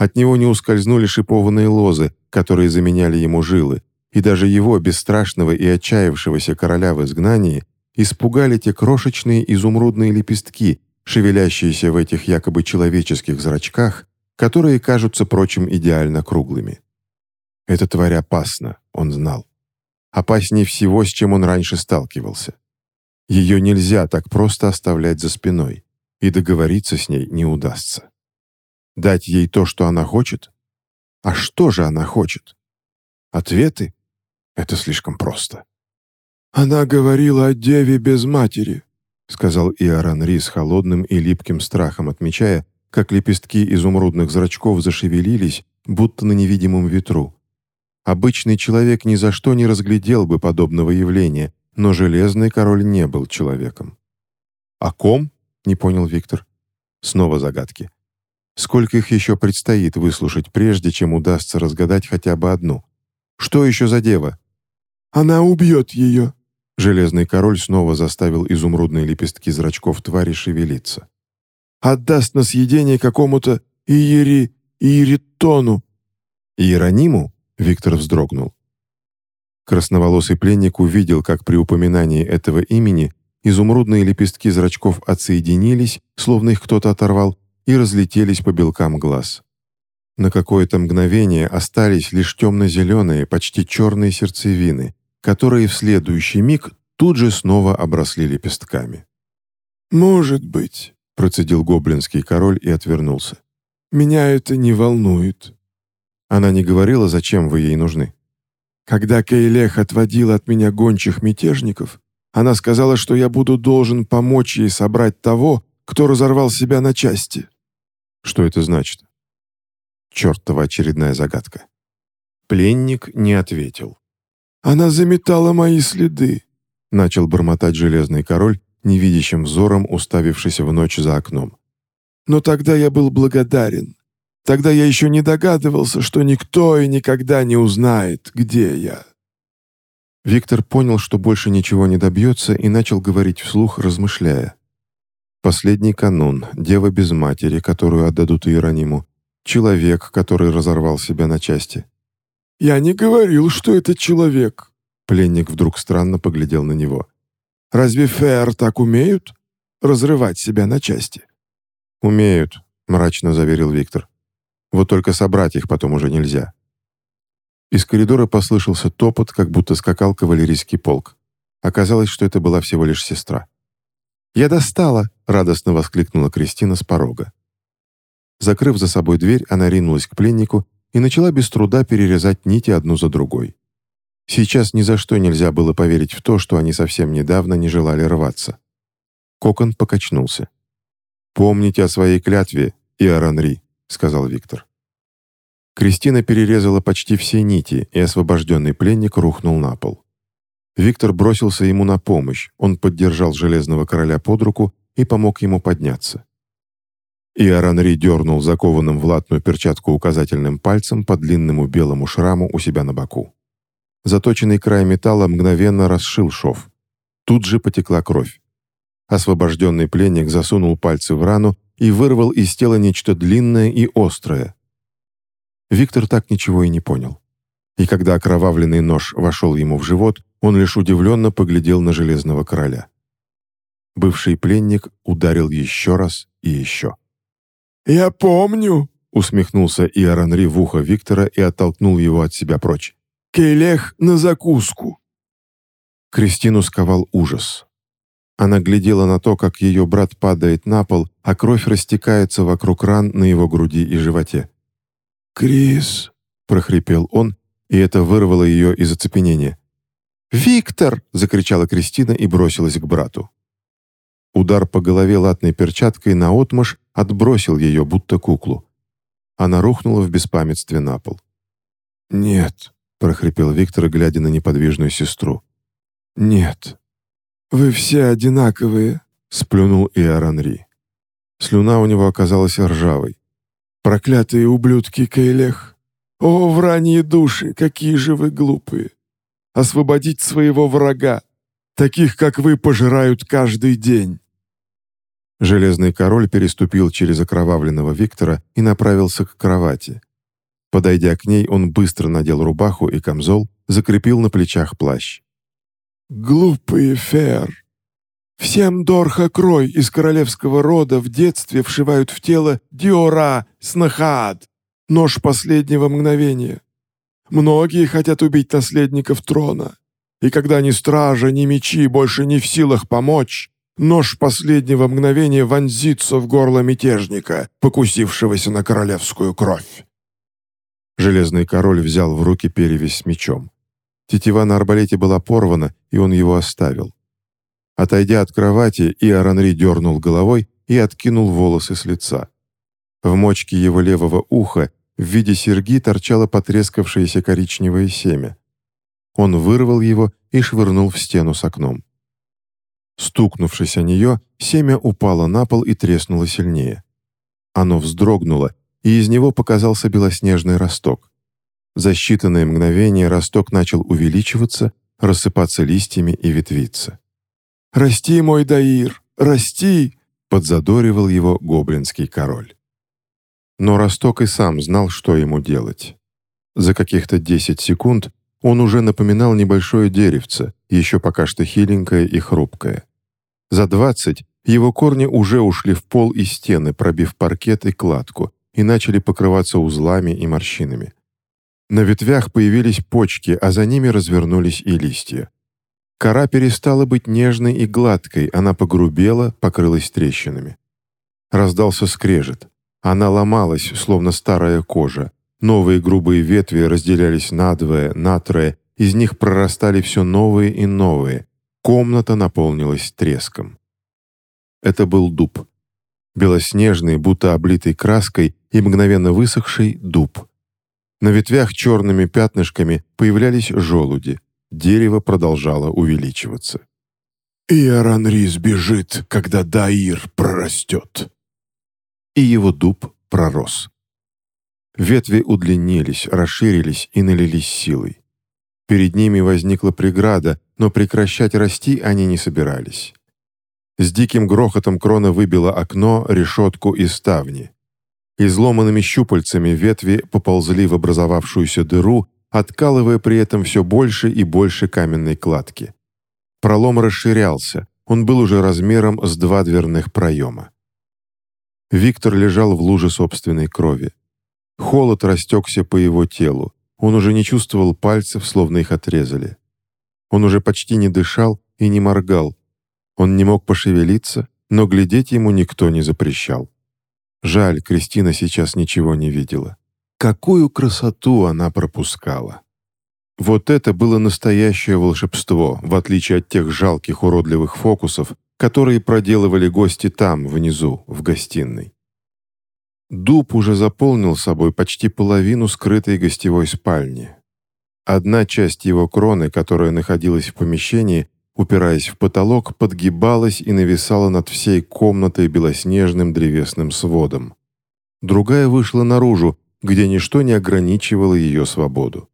От него не ускользнули шипованные лозы, которые заменяли ему жилы, и даже его, бесстрашного и отчаявшегося короля в изгнании, испугали те крошечные изумрудные лепестки, шевелящиеся в этих якобы человеческих зрачках, которые кажутся, прочим, идеально круглыми. Эта тварь опасна, он знал. Опаснее всего, с чем он раньше сталкивался. Ее нельзя так просто оставлять за спиной, и договориться с ней не удастся. Дать ей то, что она хочет? А что же она хочет? Ответы? Это слишком просто. «Она говорила о деве без матери», — сказал Иоран Ри с холодным и липким страхом, отмечая, как лепестки изумрудных зрачков зашевелились, будто на невидимом ветру. Обычный человек ни за что не разглядел бы подобного явления, но Железный Король не был человеком. «О ком?» — не понял Виктор. Снова загадки. Сколько их еще предстоит выслушать, прежде чем удастся разгадать хотя бы одну? Что еще за дева? «Она убьет ее!» Железный король снова заставил изумрудные лепестки зрачков твари шевелиться. «Отдаст на съедение какому-то Иери Иеритону». «Иерониму?» — Виктор вздрогнул. Красноволосый пленник увидел, как при упоминании этого имени изумрудные лепестки зрачков отсоединились, словно их кто-то оторвал, и разлетелись по белкам глаз. На какое-то мгновение остались лишь темно-зеленые, почти черные сердцевины, которые в следующий миг тут же снова обросли лепестками. «Может быть», — процедил гоблинский король и отвернулся. «Меня это не волнует». Она не говорила, зачем вы ей нужны. Когда Кейлех отводила от меня гончих мятежников, она сказала, что я буду должен помочь ей собрать того, кто разорвал себя на части. Что это значит? Чертова очередная загадка. Пленник не ответил. «Она заметала мои следы», — начал бормотать Железный Король, невидящим взором уставившись в ночь за окном. «Но тогда я был благодарен. Тогда я еще не догадывался, что никто и никогда не узнает, где я». Виктор понял, что больше ничего не добьется, и начал говорить вслух, размышляя. Последний канун, дева без матери, которую отдадут Иерониму, человек, который разорвал себя на части. «Я не говорил, что это человек», — пленник вдруг странно поглядел на него. «Разве фэр так умеют? Разрывать себя на части?» «Умеют», — мрачно заверил Виктор. «Вот только собрать их потом уже нельзя». Из коридора послышался топот, как будто скакал кавалерийский полк. Оказалось, что это была всего лишь сестра. «Я достала!» — радостно воскликнула Кристина с порога. Закрыв за собой дверь, она ринулась к пленнику и начала без труда перерезать нити одну за другой. Сейчас ни за что нельзя было поверить в то, что они совсем недавно не желали рваться. Кокон покачнулся. «Помните о своей клятве, Иоранри», — сказал Виктор. Кристина перерезала почти все нити, и освобожденный пленник рухнул на пол. Виктор бросился ему на помощь, он поддержал Железного Короля под руку и помог ему подняться. И Аранри дернул закованным в латную перчатку указательным пальцем по длинному белому шраму у себя на боку. Заточенный край металла мгновенно расшил шов. Тут же потекла кровь. Освобожденный пленник засунул пальцы в рану и вырвал из тела нечто длинное и острое, Виктор так ничего и не понял. И когда окровавленный нож вошел ему в живот, он лишь удивленно поглядел на Железного Короля. Бывший пленник ударил еще раз и еще. «Я помню», — усмехнулся Иоранри в ухо Виктора и оттолкнул его от себя прочь. «Кейлех на закуску». Кристину сковал ужас. Она глядела на то, как ее брат падает на пол, а кровь растекается вокруг ран на его груди и животе. «Крис!» — прохрипел он, и это вырвало ее из оцепенения. «Виктор!» — закричала Кристина и бросилась к брату. Удар по голове латной перчаткой наотмашь отбросил ее, будто куклу. Она рухнула в беспамятстве на пол. «Нет», — прохрипел Виктор, глядя на неподвижную сестру. «Нет. Вы все одинаковые», — сплюнул Иоранри. Слюна у него оказалась ржавой. Проклятые ублюдки Кейлех! О, вранье души, какие же вы глупые! Освободить своего врага! Таких, как вы, пожирают каждый день!» Железный король переступил через окровавленного Виктора и направился к кровати. Подойдя к ней, он быстро надел рубаху и камзол, закрепил на плечах плащ. «Глупые Фер! Всем Дорха Крой из королевского рода в детстве вшивают в тело Диора Снахаад, нож последнего мгновения. Многие хотят убить наследников трона, и когда ни стража, ни мечи больше не в силах помочь, нож последнего мгновения вонзится в горло мятежника, покусившегося на королевскую кровь. Железный король взял в руки перевязь с мечом. Тетива на арбалете была порвана, и он его оставил. Отойдя от кровати, Иоранри дернул головой и откинул волосы с лица. В мочке его левого уха в виде серьги торчало потрескавшееся коричневое семя. Он вырвал его и швырнул в стену с окном. Стукнувшись о нее, семя упало на пол и треснуло сильнее. Оно вздрогнуло, и из него показался белоснежный росток. За считанные мгновения росток начал увеличиваться, рассыпаться листьями и ветвиться. «Расти, мой Даир, расти!» — подзадоривал его гоблинский король. Но Росток и сам знал, что ему делать. За каких-то 10 секунд он уже напоминал небольшое деревце, еще пока что хиленькое и хрупкое. За 20 его корни уже ушли в пол и стены, пробив паркет и кладку, и начали покрываться узлами и морщинами. На ветвях появились почки, а за ними развернулись и листья. Кора перестала быть нежной и гладкой, она погрубела, покрылась трещинами. Раздался скрежет. Она ломалась, словно старая кожа. Новые грубые ветви разделялись надвое, натрое, из них прорастали все новые и новые. Комната наполнилась треском. Это был дуб. Белоснежный, будто облитый краской и мгновенно высохший дуб. На ветвях черными пятнышками появлялись желуди. Дерево продолжало увеличиваться. «И Аранрис бежит, когда Даир прорастет». И его дуб пророс. Ветви удлинились, расширились и налились силой. Перед ними возникла преграда, но прекращать расти они не собирались. С диким грохотом крона выбила окно, решетку и ставни. Изломанными щупальцами ветви поползли в образовавшуюся дыру, откалывая при этом все больше и больше каменной кладки. Пролом расширялся, он был уже размером с два дверных проема. Виктор лежал в луже собственной крови. Холод растекся по его телу, он уже не чувствовал пальцев, словно их отрезали. Он уже почти не дышал и не моргал, он не мог пошевелиться, но глядеть ему никто не запрещал. Жаль, Кристина сейчас ничего не видела. Какую красоту она пропускала! Вот это было настоящее волшебство, в отличие от тех жалких уродливых фокусов, которые проделывали гости там, внизу, в гостиной. Дуб уже заполнил собой почти половину скрытой гостевой спальни. Одна часть его кроны, которая находилась в помещении, упираясь в потолок, подгибалась и нависала над всей комнатой белоснежным древесным сводом. Другая вышла наружу, где ничто не ограничивало ее свободу.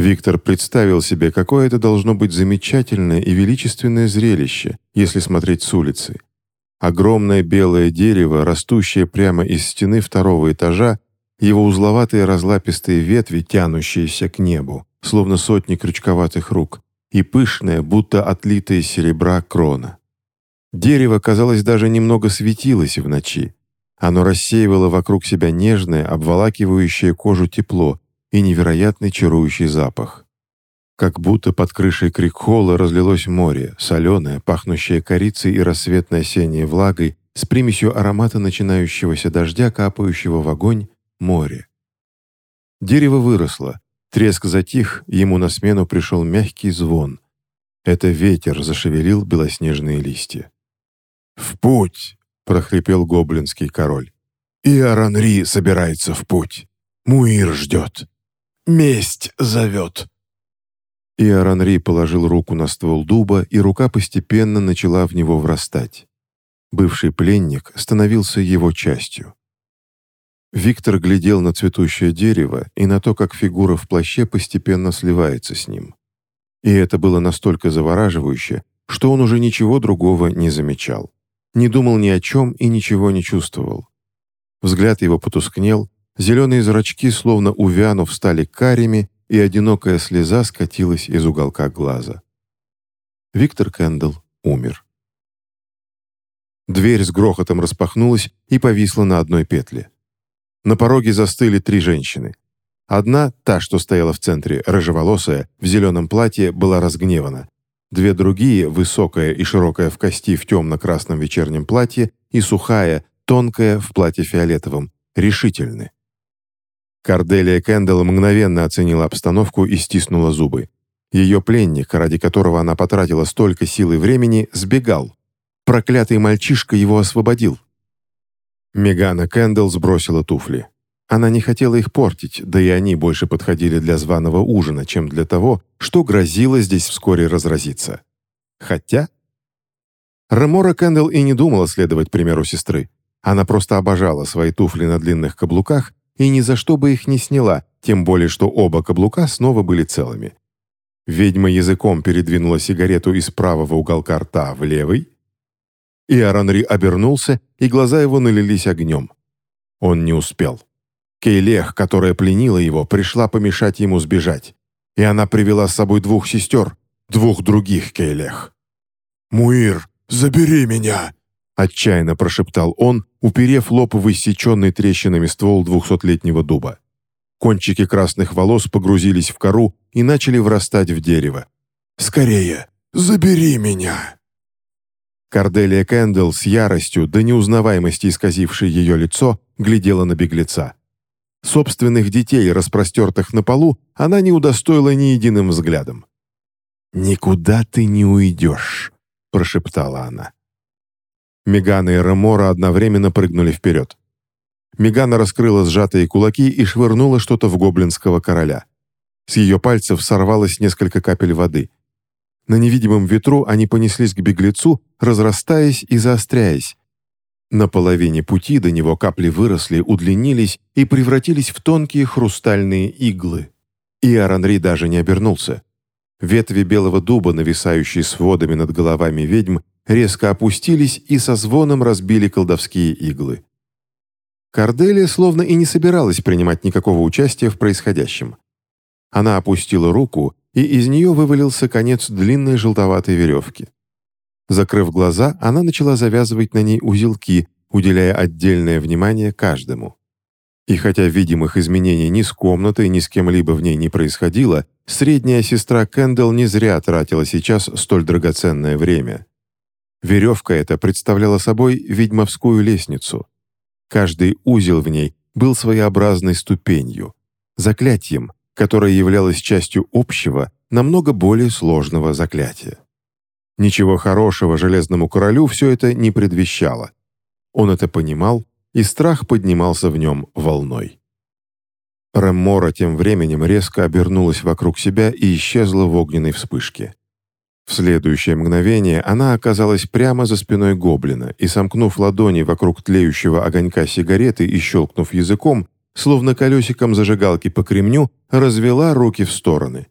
Виктор представил себе, какое это должно быть замечательное и величественное зрелище, если смотреть с улицы. Огромное белое дерево, растущее прямо из стены второго этажа, его узловатые разлапистые ветви, тянущиеся к небу, словно сотни крючковатых рук, и пышная, будто отлитая из серебра крона. Дерево, казалось, даже немного светилось в ночи. Оно рассеивало вокруг себя нежное, обволакивающее кожу тепло и невероятный чарующий запах. Как будто под крышей крикхола разлилось море, соленое, пахнущее корицей и рассветной осенней влагой, с примесью аромата начинающегося дождя, капающего в огонь, море. Дерево выросло, Треск затих, ему на смену пришел мягкий звон. Это ветер зашевелил белоснежные листья. «В путь!» — прохрипел гоблинский король. «И Аранри собирается в путь. Муир ждет. Месть зовет». И Аранри положил руку на ствол дуба, и рука постепенно начала в него врастать. Бывший пленник становился его частью. Виктор глядел на цветущее дерево и на то, как фигура в плаще постепенно сливается с ним. И это было настолько завораживающе, что он уже ничего другого не замечал. Не думал ни о чем и ничего не чувствовал. Взгляд его потускнел, зеленые зрачки, словно увянув, стали карими, и одинокая слеза скатилась из уголка глаза. Виктор Кэндалл умер. Дверь с грохотом распахнулась и повисла на одной петле. На пороге застыли три женщины. Одна, та, что стояла в центре, рыжеволосая, в зеленом платье, была разгневана. Две другие, высокая и широкая в кости в темно-красном вечернем платье, и сухая, тонкая в платье фиолетовом, решительны. Корделия Кэндалл мгновенно оценила обстановку и стиснула зубы. Ее пленник, ради которого она потратила столько сил и времени, сбегал. Проклятый мальчишка его освободил. Мегана Кэндалл сбросила туфли. Она не хотела их портить, да и они больше подходили для званого ужина, чем для того, что грозило здесь вскоре разразиться. Хотя... Рамора Кэндалл и не думала следовать примеру сестры. Она просто обожала свои туфли на длинных каблуках и ни за что бы их не сняла, тем более что оба каблука снова были целыми. Ведьма языком передвинула сигарету из правого уголка рта в левый, и Аранри обернулся, и глаза его налились огнем. Он не успел. Кейлех, которая пленила его, пришла помешать ему сбежать. И она привела с собой двух сестер, двух других Кейлех. «Муир, забери меня!» Отчаянно прошептал он, уперев лоб в иссеченный трещинами ствол двухсотлетнего дуба. Кончики красных волос погрузились в кору и начали врастать в дерево. «Скорее, забери меня!» Корделия Кэндл с яростью до неузнаваемости исказившей ее лицо глядела на беглеца. Собственных детей, распростертых на полу, она не удостоила ни единым взглядом. «Никуда ты не уйдешь», — прошептала она. Мегана и Ремора одновременно прыгнули вперед. Мегана раскрыла сжатые кулаки и швырнула что-то в гоблинского короля. С ее пальцев сорвалось несколько капель воды. На невидимом ветру они понеслись к беглецу, разрастаясь и заостряясь. На половине пути до него капли выросли, удлинились и превратились в тонкие хрустальные иглы. И Аранри даже не обернулся. Ветви белого дуба, нависающие сводами над головами ведьм, резко опустились и со звоном разбили колдовские иглы. Корделия словно и не собиралась принимать никакого участия в происходящем. Она опустила руку, и из нее вывалился конец длинной желтоватой веревки. Закрыв глаза, она начала завязывать на ней узелки, уделяя отдельное внимание каждому. И хотя видимых изменений ни с комнатой, ни с кем-либо в ней не происходило, средняя сестра Кэндалл не зря тратила сейчас столь драгоценное время. Веревка эта представляла собой ведьмовскую лестницу. Каждый узел в ней был своеобразной ступенью, заклятием, которое являлось частью общего, намного более сложного заклятия. Ничего хорошего Железному Королю все это не предвещало. Он это понимал, и страх поднимался в нем волной. Реммора тем временем резко обернулась вокруг себя и исчезла в огненной вспышке. В следующее мгновение она оказалась прямо за спиной гоблина и, сомкнув ладони вокруг тлеющего огонька сигареты и щелкнув языком, словно колесиком зажигалки по кремню, развела руки в стороны.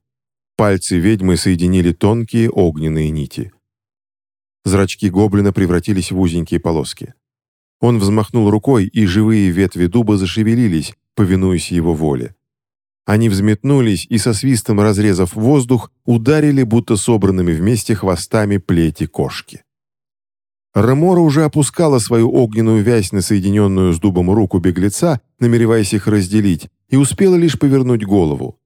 Пальцы ведьмы соединили тонкие огненные нити. Зрачки гоблина превратились в узенькие полоски. Он взмахнул рукой, и живые ветви дуба зашевелились, повинуясь его воле. Они взметнулись и со свистом разрезав воздух, ударили будто собранными вместе хвостами плети кошки. Ремора уже опускала свою огненную вязь на соединенную с дубом руку беглеца, намереваясь их разделить, и успела лишь повернуть голову.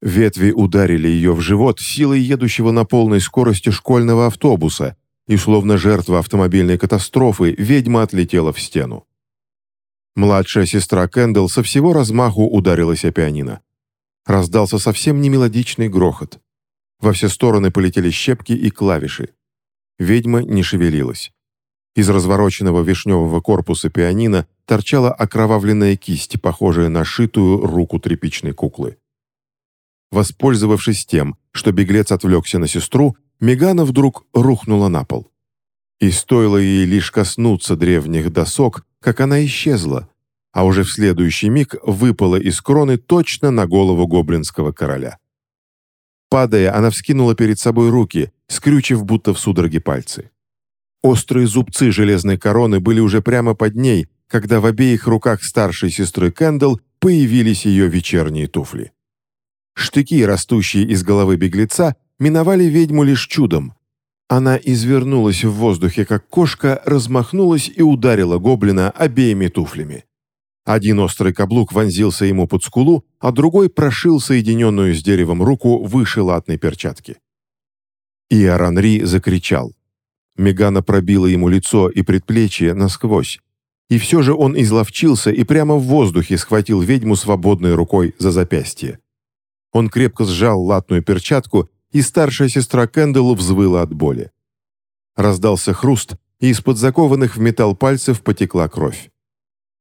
Ветви ударили ее в живот силой едущего на полной скорости школьного автобуса, и, словно жертва автомобильной катастрофы, ведьма отлетела в стену. Младшая сестра Кэндалл со всего размаху ударилась о пианино раздался совсем не мелодичный грохот. Во все стороны полетели щепки и клавиши. Ведьма не шевелилась. Из развороченного вишневого корпуса пианино торчала окровавленная кисть, похожая на шитую руку тряпичной куклы. Воспользовавшись тем, что беглец отвлекся на сестру, Мегана вдруг рухнула на пол. И стоило ей лишь коснуться древних досок, как она исчезла, а уже в следующий миг выпала из кроны точно на голову гоблинского короля. Падая, она вскинула перед собой руки, скрючив будто в судороге пальцы. Острые зубцы железной короны были уже прямо под ней, когда в обеих руках старшей сестры Кэндалл появились ее вечерние туфли. Штыки, растущие из головы беглеца, миновали ведьму лишь чудом. Она извернулась в воздухе, как кошка, размахнулась и ударила гоблина обеими туфлями. Один острый каблук вонзился ему под скулу, а другой прошил соединенную с деревом руку выше латной перчатки. И Аранри закричал. Мегана пробила ему лицо и предплечье насквозь. И все же он изловчился и прямо в воздухе схватил ведьму свободной рукой за запястье. Он крепко сжал латную перчатку, и старшая сестра Кэндалл взвыла от боли. Раздался хруст, и из-под закованных в металл пальцев потекла кровь.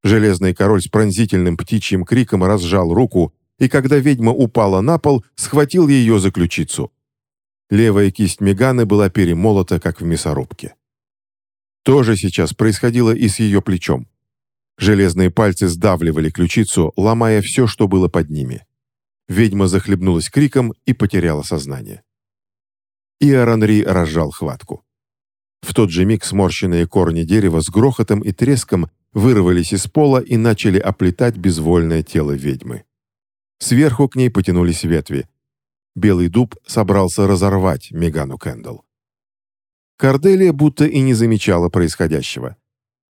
Железный король с пронзительным птичьим криком разжал руку, и когда ведьма упала на пол, схватил ее за ключицу. Левая кисть Меганы была перемолота, как в мясорубке. То же сейчас происходило и с ее плечом. Железные пальцы сдавливали ключицу, ломая все, что было под ними. Ведьма захлебнулась криком и потеряла сознание. И Аранри разжал хватку. В тот же миг сморщенные корни дерева с грохотом и треском вырвались из пола и начали оплетать безвольное тело ведьмы. Сверху к ней потянулись ветви. Белый дуб собрался разорвать Мегану Кэндалл. Корделия будто и не замечала происходящего.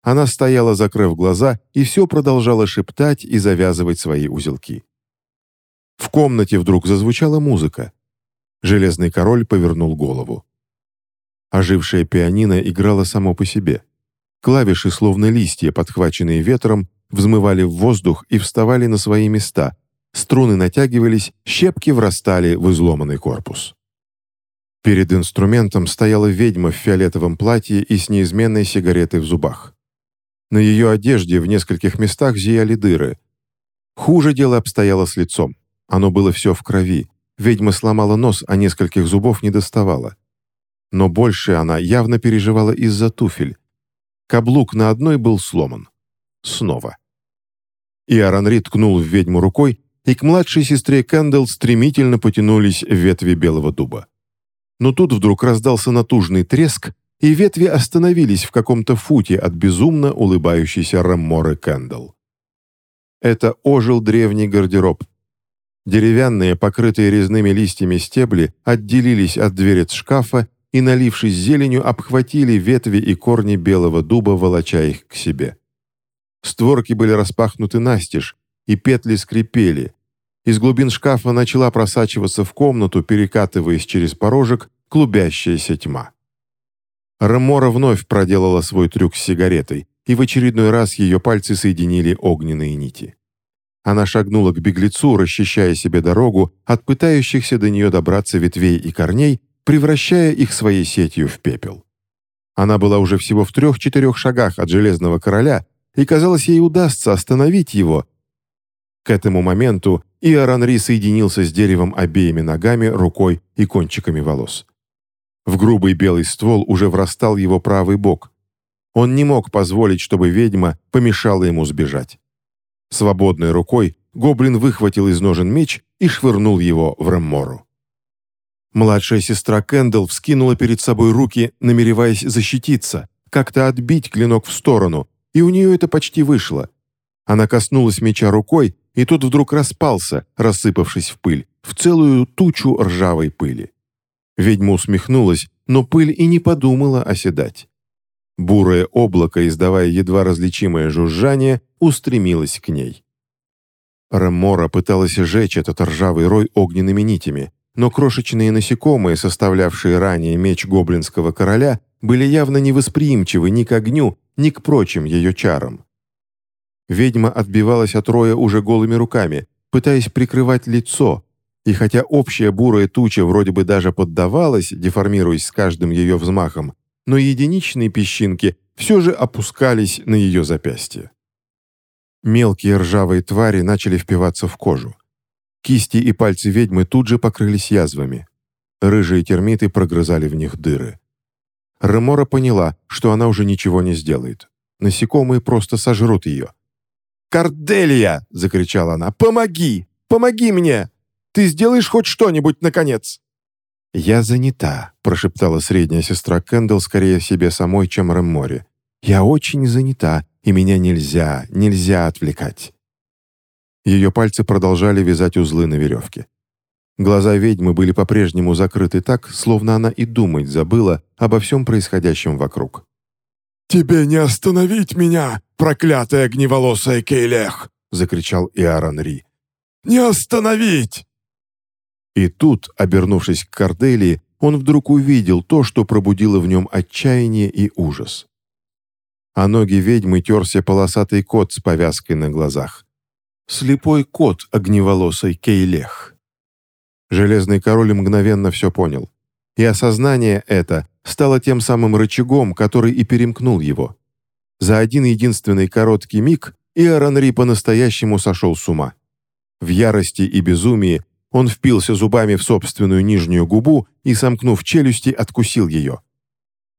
Она стояла, закрыв глаза, и все продолжала шептать и завязывать свои узелки. В комнате вдруг зазвучала музыка. Железный король повернул голову. Ожившее пианино играло само по себе. Клавиши, словно листья, подхваченные ветром, взмывали в воздух и вставали на свои места. Струны натягивались, щепки врастали в изломанный корпус. Перед инструментом стояла ведьма в фиолетовом платье и с неизменной сигаретой в зубах. На ее одежде в нескольких местах зияли дыры. Хуже дело обстояло с лицом. Оно было все в крови. Ведьма сломала нос, а нескольких зубов не доставала. Но больше она явно переживала из-за туфель. Каблук на одной был сломан. Снова. И Аранри ткнул в ведьму рукой, и к младшей сестре Кэндалл стремительно потянулись ветви белого дуба но тут вдруг раздался натужный треск, и ветви остановились в каком-то футе от безумно улыбающейся Рамморы Кэндалл. Это ожил древний гардероб. Деревянные, покрытые резными листьями стебли отделились от дверец шкафа и, налившись зеленью, обхватили ветви и корни белого дуба, волоча их к себе. Створки были распахнуты настежь, и петли скрипели. Из глубин шкафа начала просачиваться в комнату, перекатываясь через порожек, клубящаяся тьма. Ремора вновь проделала свой трюк с сигаретой, и в очередной раз ее пальцы соединили огненные нити. Она шагнула к беглецу, расчищая себе дорогу от пытающихся до нее добраться ветвей и корней, превращая их своей сетью в пепел. Она была уже всего в трех-четырех шагах от Железного Короля, и, казалось, ей удастся остановить его. К этому моменту Иоранри соединился с деревом обеими ногами, рукой и кончиками волос. В грубый белый ствол уже врастал его правый бок. Он не мог позволить, чтобы ведьма помешала ему сбежать. Свободной рукой гоблин выхватил из ножен меч и швырнул его в Реммору. Младшая сестра Кэндалл вскинула перед собой руки, намереваясь защититься, как-то отбить клинок в сторону, и у нее это почти вышло. Она коснулась меча рукой, и тот вдруг распался, рассыпавшись в пыль, в целую тучу ржавой пыли. Ведьма усмехнулась, но пыль и не подумала оседать. Бурое облако, издавая едва различимое жужжание, устремилось к ней. Рамора пыталась сжечь этот ржавый рой огненными нитями, но крошечные насекомые, составлявшие ранее меч гоблинского короля, были явно невосприимчивы ни к огню, ни к прочим ее чарам. Ведьма отбивалась от роя уже голыми руками, пытаясь прикрывать лицо, и хотя общая бурая туча вроде бы даже поддавалась, деформируясь с каждым ее взмахом, но единичные песчинки все же опускались на ее запястье. Мелкие ржавые твари начали впиваться в кожу. Кисти и пальцы ведьмы тут же покрылись язвами. Рыжие термиты прогрызали в них дыры. Ремора поняла, что она уже ничего не сделает. Насекомые просто сожрут ее. «Корделия!» — закричала она. «Помоги! Помоги мне!» Ты сделаешь хоть что-нибудь, наконец?» «Я занята», — прошептала средняя сестра Кэндалл скорее себе самой, чем Рэммори. «Я очень занята, и меня нельзя, нельзя отвлекать». Ее пальцы продолжали вязать узлы на веревке. Глаза ведьмы были по-прежнему закрыты так, словно она и думать забыла обо всем происходящем вокруг. «Тебе не остановить меня, проклятая огневолосая Кейлех!» — закричал Иоран Ри. «Не остановить!» И тут, обернувшись к Корделии, он вдруг увидел то, что пробудило в нем отчаяние и ужас. А ноги ведьмы терся полосатый кот с повязкой на глазах. Слепой кот огневолосый Кейлех. Железный король мгновенно все понял. И осознание это стало тем самым рычагом, который и перемкнул его. За один единственный короткий миг Иоранри по-настоящему сошел с ума. В ярости и безумии он впился зубами в собственную нижнюю губу и, сомкнув челюсти, откусил ее.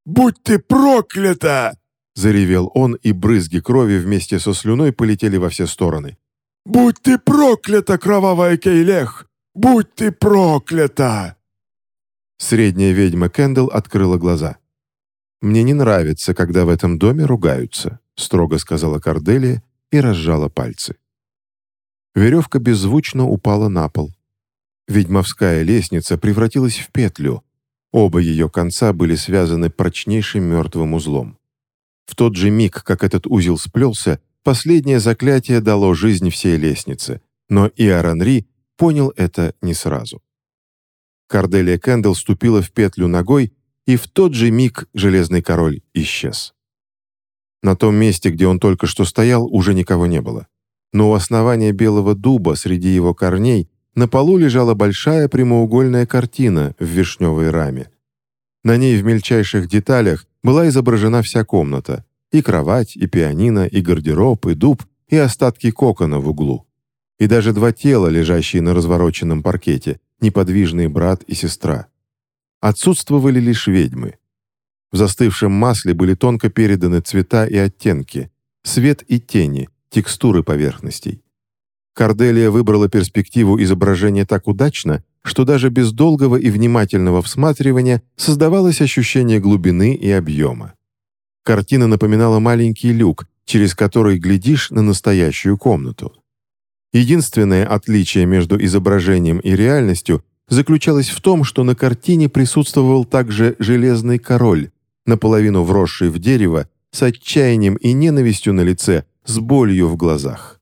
«Будь ты проклята!» — заревел он, и брызги крови вместе со слюной полетели во все стороны. «Будь ты проклята, кровавая Кейлех! Будь ты проклята!» Средняя ведьма Кэндалл открыла глаза. «Мне не нравится, когда в этом доме ругаются», — строго сказала Корделия и разжала пальцы. Веревка беззвучно упала на пол. Ведьмовская лестница превратилась в петлю. Оба ее конца были связаны прочнейшим мертвым узлом. В тот же миг, как этот узел сплелся, последнее заклятие дало жизнь всей лестнице, но Иоранн Ри понял это не сразу. Корделия Кэндл ступила в петлю ногой, и в тот же миг Железный Король исчез. На том месте, где он только что стоял, уже никого не было. Но у основания белого дуба среди его корней на полу лежала большая прямоугольная картина в вишневой раме. На ней в мельчайших деталях была изображена вся комната. И кровать, и пианино, и гардероб, и дуб, и остатки кокона в углу. И даже два тела, лежащие на развороченном паркете, неподвижный брат и сестра. Отсутствовали лишь ведьмы. В застывшем масле были тонко переданы цвета и оттенки, свет и тени, текстуры поверхностей. Корделия выбрала перспективу изображения так удачно, что даже без долгого и внимательного всматривания создавалось ощущение глубины и объема. Картина напоминала маленький люк, через который глядишь на настоящую комнату. Единственное отличие между изображением и реальностью заключалась в том, что на картине присутствовал также железный король, наполовину вросший в дерево, с отчаянием и ненавистью на лице, с болью в глазах.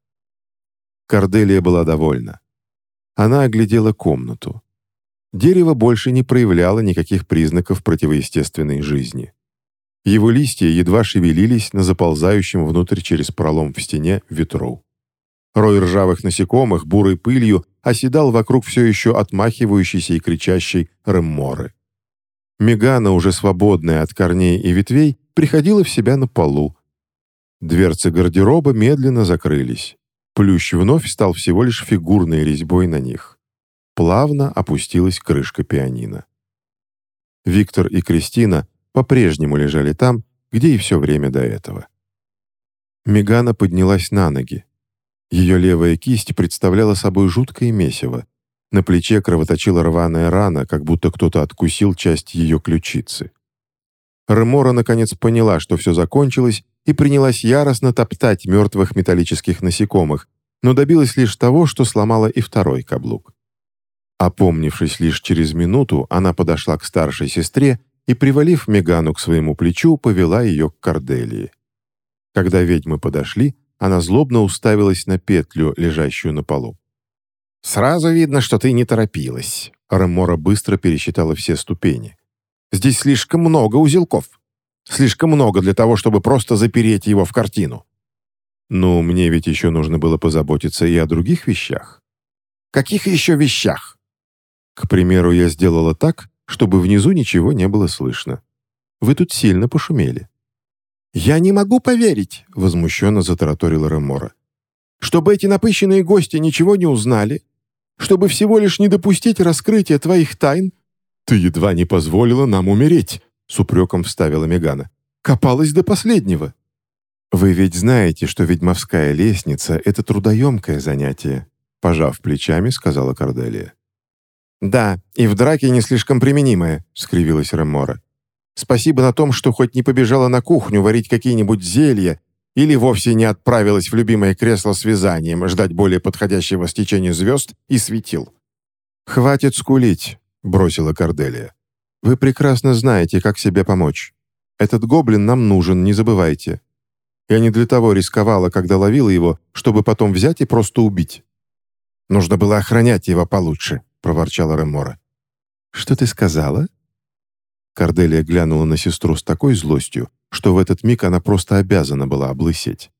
Корделия была довольна. Она оглядела комнату. Дерево больше не проявляло никаких признаков противоестественной жизни. Его листья едва шевелились на заползающем внутрь через пролом в стене ветру. Рой ржавых насекомых бурой пылью оседал вокруг все еще отмахивающейся и кричащей Ремморы. Мегана, уже свободная от корней и ветвей, приходила в себя на полу. Дверцы гардероба медленно закрылись. Плющ вновь стал всего лишь фигурной резьбой на них. Плавно опустилась крышка пианино. Виктор и Кристина по-прежнему лежали там, где и все время до этого. Мегана поднялась на ноги. Ее левая кисть представляла собой жуткое месиво. На плече кровоточила рваная рана, как будто кто-то откусил часть ее ключицы. Ремора наконец поняла, что все закончилось, и принялась яростно топтать мертвых металлических насекомых, но добилась лишь того, что сломала и второй каблук. Опомнившись лишь через минуту, она подошла к старшей сестре и, привалив Мегану к своему плечу, повела ее к Корделии. Когда ведьмы подошли, она злобно уставилась на петлю, лежащую на полу. «Сразу видно, что ты не торопилась». Рамора быстро пересчитала все ступени. «Здесь слишком много узелков. Слишком много для того, чтобы просто запереть его в картину». «Ну, мне ведь еще нужно было позаботиться и о других вещах». «Каких еще вещах?» «К примеру, я сделала так, чтобы внизу ничего не было слышно. Вы тут сильно пошумели. «Я не могу поверить», — возмущенно затараторила Ремора. «Чтобы эти напыщенные гости ничего не узнали, чтобы всего лишь не допустить раскрытия твоих тайн...» «Ты едва не позволила нам умереть», — с упреком вставила Мегана. «Копалась до последнего». «Вы ведь знаете, что ведьмовская лестница — это трудоемкое занятие», — пожав плечами, сказала Корделия. «Да, и в драке не слишком применимое», — скривилась Ремора. Спасибо на том, что хоть не побежала на кухню варить какие-нибудь зелья или вовсе не отправилась в любимое кресло с вязанием ждать более подходящего стечения звезд и светил. «Хватит скулить», — бросила Корделия. «Вы прекрасно знаете, как себе помочь. Этот гоблин нам нужен, не забывайте. Я не для того рисковала, когда ловила его, чтобы потом взять и просто убить». «Нужно было охранять его получше», — проворчала Ремора. «Что ты сказала?» Корделия глянула на сестру с такой злостью, что в этот миг она просто обязана была облысеть.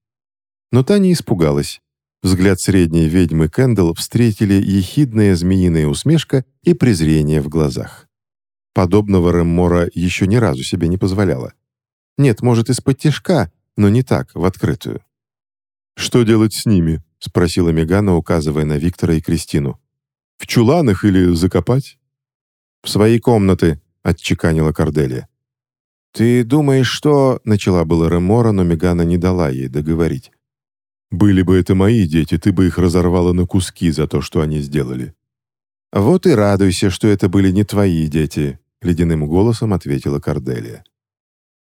Но та не испугалась. Взгляд средней ведьмы Кэндалл встретили ехидная змеиная усмешка и презрение в глазах. Подобного Реммора еще ни разу себе не позволяла. Нет, может, из-под тяжка, но не так, в открытую. «Что делать с ними?» — спросила Мегана, указывая на Виктора и Кристину. «В чуланах или закопать?» «В свои комнаты», — отчеканила Корделия. «Ты думаешь, что...» — начала была Ремора, но Мегана не дала ей договорить. «Были бы это мои дети, ты бы их разорвала на куски за то, что они сделали». «Вот и радуйся, что это были не твои дети», — ледяным голосом ответила Корделия.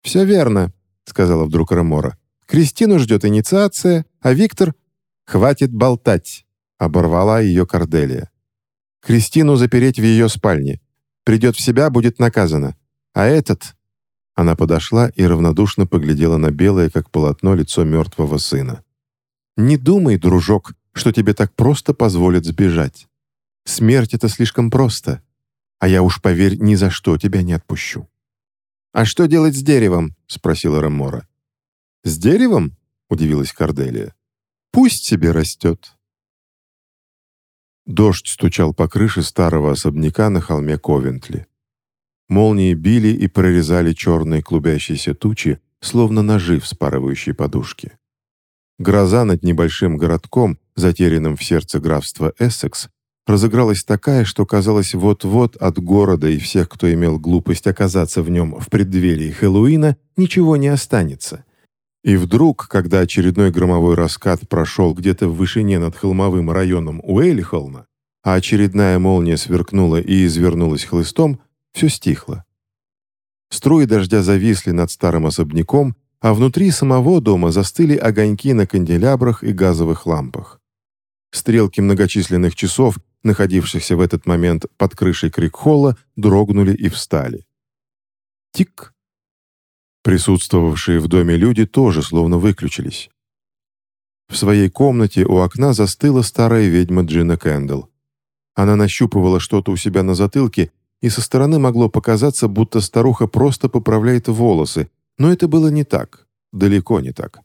«Все верно», — сказала вдруг Ремора. Кристину ждет инициация, а Виктор... Хватит болтать, оборвала ее Корделия. Кристину запереть в ее спальне. Придет в себя, будет наказана. А этот... Она подошла и равнодушно поглядела на белое, как полотно, лицо мертвого сына. «Не думай, дружок, что тебе так просто позволят сбежать. Смерть — это слишком просто. А я уж, поверь, ни за что тебя не отпущу». «А что делать с деревом?» — спросила Рамора. «С деревом?» — удивилась Корделия. «Пусть себе растет». Дождь стучал по крыше старого особняка на холме Ковентли. Молнии били и прорезали черные клубящиеся тучи, словно ножи, вспарывающие подушки. Гроза над небольшим городком, затерянным в сердце графства Эссекс, разыгралась такая, что казалось вот-вот от города и всех, кто имел глупость оказаться в нем в преддверии Хэллоуина, ничего не останется. И вдруг, когда очередной громовой раскат прошел где-то в вышине над холмовым районом Уэйлихолма, а очередная молния сверкнула и извернулась хлыстом, все стихло. Струи дождя зависли над старым особняком, а внутри самого дома застыли огоньки на канделябрах и газовых лампах. Стрелки многочисленных часов, находившихся в этот момент под крышей крикхолла, дрогнули и встали. Тик! Присутствовавшие в доме люди тоже словно выключились. В своей комнате у окна застыла старая ведьма Джина Кэндл. Она нащупывала что-то у себя на затылке и со стороны могло показаться, будто старуха просто поправляет волосы, но это было не так, далеко не так.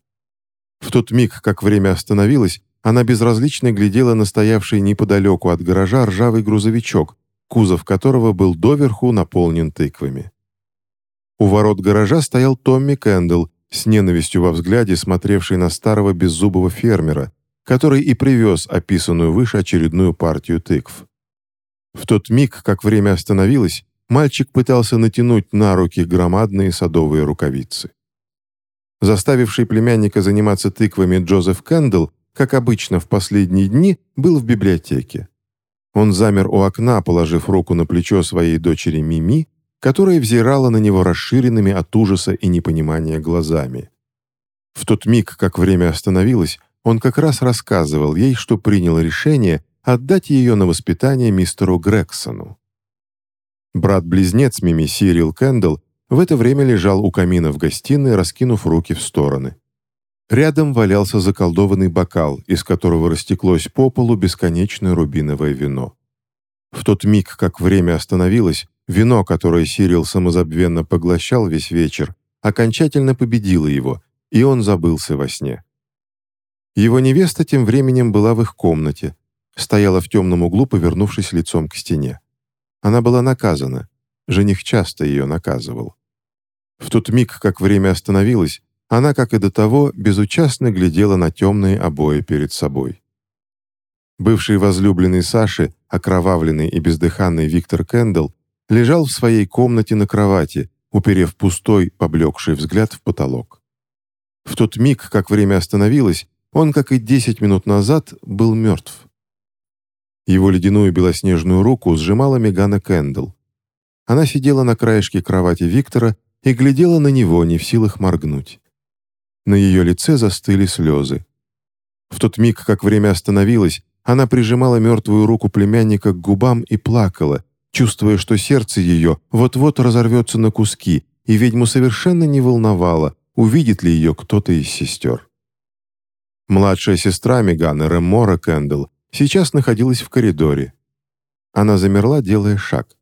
В тот миг, как время остановилось, она безразлично глядела на стоявший неподалеку от гаража ржавый грузовичок, кузов которого был доверху наполнен тыквами. У ворот гаража стоял Томми Кэндл, с ненавистью во взгляде смотревший на старого беззубого фермера, который и привез описанную выше очередную партию тыкв. В тот миг, как время остановилось, мальчик пытался натянуть на руки громадные садовые рукавицы. Заставивший племянника заниматься тыквами Джозеф Кэндл, как обычно в последние дни, был в библиотеке. Он замер у окна, положив руку на плечо своей дочери Мими, которая взирала на него расширенными от ужаса и непонимания глазами. В тот миг, как время остановилось, он как раз рассказывал ей, что принял решение отдать ее на воспитание мистеру Грексону. Брат-близнец Мими Сирил Кэндл в это время лежал у камина в гостиной, раскинув руки в стороны. Рядом валялся заколдованный бокал, из которого растеклось по полу бесконечное рубиновое вино. В тот миг, как время остановилось, вино, которое Сирил самозабвенно поглощал весь вечер, окончательно победило его, и он забылся во сне. Его невеста тем временем была в их комнате, стояла в темном углу, повернувшись лицом к стене. Она была наказана. Жених часто ее наказывал. В тот миг, как время остановилось, она, как и до того, безучастно глядела на темные обои перед собой. Бывший возлюбленный Саши, окровавленный и бездыханный Виктор Кэндалл, лежал в своей комнате на кровати, уперев пустой, поблекший взгляд в потолок. В тот миг, как время остановилось, он, как и десять минут назад, был мертв. Его ледяную белоснежную руку сжимала Мегана Кэндл. Она сидела на краешке кровати Виктора и глядела на него, не в силах моргнуть. На ее лице застыли слезы. В тот миг, как время остановилось, она прижимала мертвую руку племянника к губам и плакала, чувствуя, что сердце ее вот-вот разорвется на куски, и ведьму совершенно не волновало, увидит ли ее кто-то из сестер. Младшая сестра Мегана, Ремора Кэндл, сейчас находилась в коридоре. Она замерла, делая шаг.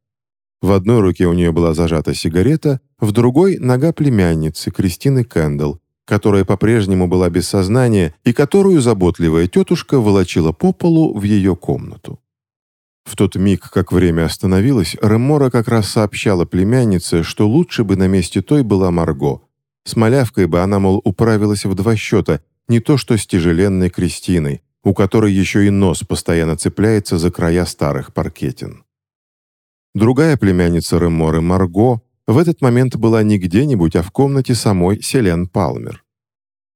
В одной руке у нее была зажата сигарета, в другой — нога племянницы, Кристины Кэндл, которая по-прежнему была без сознания и которую заботливая тетушка волочила по полу в ее комнату. Тот миг, как время остановилось, Ремора как раз сообщала племяннице, что лучше бы на месте той была Марго. С малявкой бы она, мол, управилась в два счета, не то что с тяжеленной Кристиной, у которой еще и нос постоянно цепляется за края старых паркетин. Другая племянница Реморы, Марго, в этот момент была не где-нибудь, а в комнате самой Селен Палмер.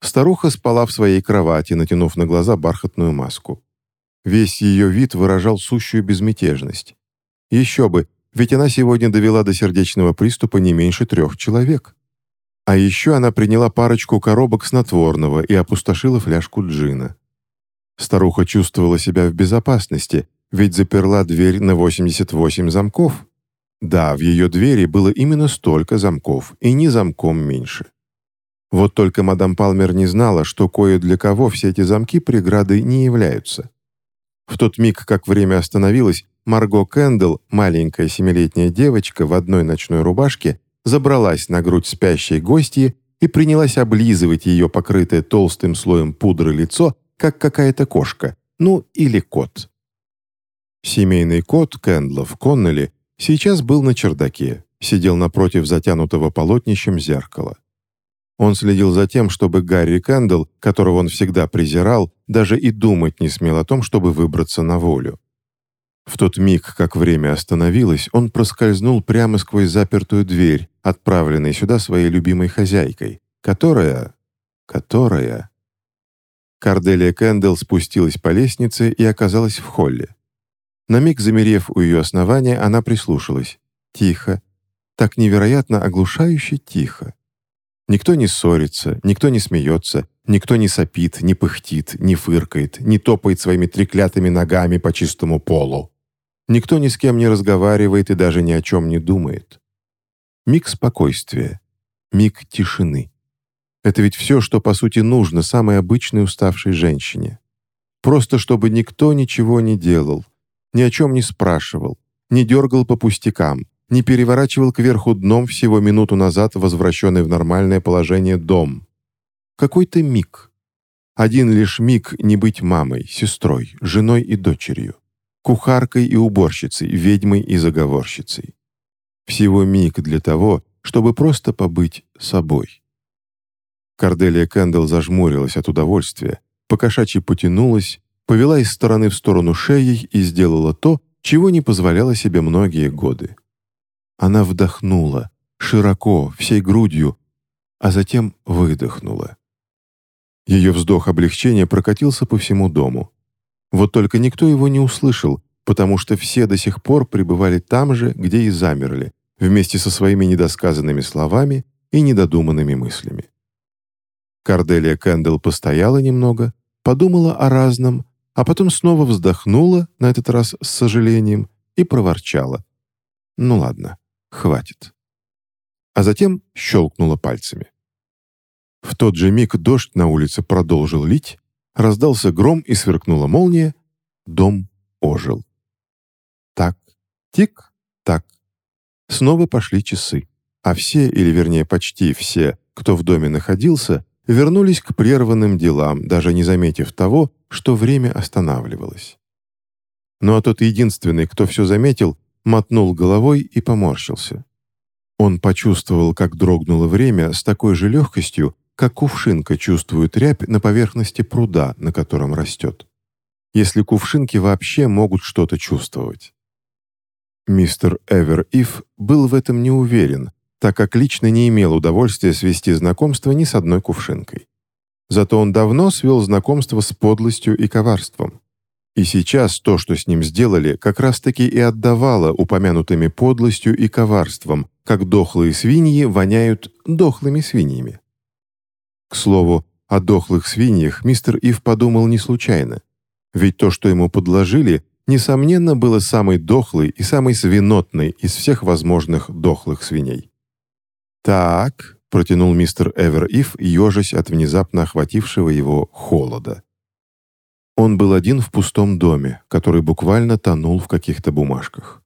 Старуха спала в своей кровати, натянув на глаза бархатную маску. Весь ее вид выражал сущую безмятежность. Еще бы, ведь она сегодня довела до сердечного приступа не меньше трех человек. А еще она приняла парочку коробок снотворного и опустошила фляжку джина. Старуха чувствовала себя в безопасности, ведь заперла дверь на 88 замков. Да, в ее двери было именно столько замков, и ни замком меньше. Вот только мадам Палмер не знала, что кое для кого все эти замки преградой не являются. В тот миг, как время остановилось, Марго Кэндл, маленькая семилетняя девочка в одной ночной рубашке, забралась на грудь спящей гостьи и принялась облизывать ее покрытое толстым слоем пудры лицо, как какая-то кошка, ну или кот. Семейный кот Кэндлов Коннелли сейчас был на чердаке, сидел напротив затянутого полотнищем зеркала. Он следил за тем, чтобы Гарри Кэндл, которого он всегда презирал, даже и думать не смел о том, чтобы выбраться на волю. В тот миг, как время остановилось, он проскользнул прямо сквозь запертую дверь, отправленной сюда своей любимой хозяйкой, которая... которая... Карделия Кэндл спустилась по лестнице и оказалась в холле. На миг замерев у ее основания, она прислушалась. Тихо. Так невероятно оглушающе тихо. Никто не ссорится, никто не смеется, никто не сопит, не пыхтит, не фыркает, не топает своими треклятыми ногами по чистому полу. Никто ни с кем не разговаривает и даже ни о чем не думает. Миг спокойствия, миг тишины. Это ведь все, что по сути нужно самой обычной уставшей женщине. Просто чтобы никто ничего не делал, ни о чем не спрашивал, не дергал по пустякам, не переворачивал кверху дном всего минуту назад возвращенный в нормальное положение дом. Какой-то миг. Один лишь миг не быть мамой, сестрой, женой и дочерью, кухаркой и уборщицей, ведьмой и заговорщицей. Всего миг для того, чтобы просто побыть собой. Корделия Кэндл зажмурилась от удовольствия, покошачьи потянулась, повела из стороны в сторону шеей и сделала то, чего не позволяла себе многие годы. Она вдохнула, широко, всей грудью, а затем выдохнула. Ее вздох облегчения прокатился по всему дому. Вот только никто его не услышал, потому что все до сих пор пребывали там же, где и замерли, вместе со своими недосказанными словами и недодуманными мыслями. Карделия Кэндл постояла немного, подумала о разном, а потом снова вздохнула, на этот раз с сожалением, и проворчала. «Ну ладно, Хватит. А затем щелкнула пальцами. В тот же миг дождь на улице продолжил лить, раздался гром и сверкнула молния, дом ожил. Так, тик, так. Снова пошли часы, а все, или вернее почти все, кто в доме находился, вернулись к прерванным делам, даже не заметив того, что время останавливалось. Ну а тот единственный, кто все заметил, мотнул головой и поморщился. Он почувствовал, как дрогнуло время с такой же легкостью, как кувшинка чувствует рябь на поверхности пруда, на котором растет. Если кувшинки вообще могут что-то чувствовать. Мистер Эвер Ив был в этом не уверен, так как лично не имел удовольствия свести знакомство ни с одной кувшинкой. Зато он давно свел знакомство с подлостью и коварством. И сейчас то, что с ним сделали, как раз-таки и отдавало упомянутыми подлостью и коварством, как дохлые свиньи воняют дохлыми свиньями. К слову, о дохлых свиньях мистер Ив подумал не случайно, ведь то, что ему подложили, несомненно, было самой дохлой и самой свинотной из всех возможных дохлых свиней. «Так», — протянул мистер Эвер Ив, ежась от внезапно охватившего его холода. Он был один в пустом доме, который буквально тонул в каких-то бумажках.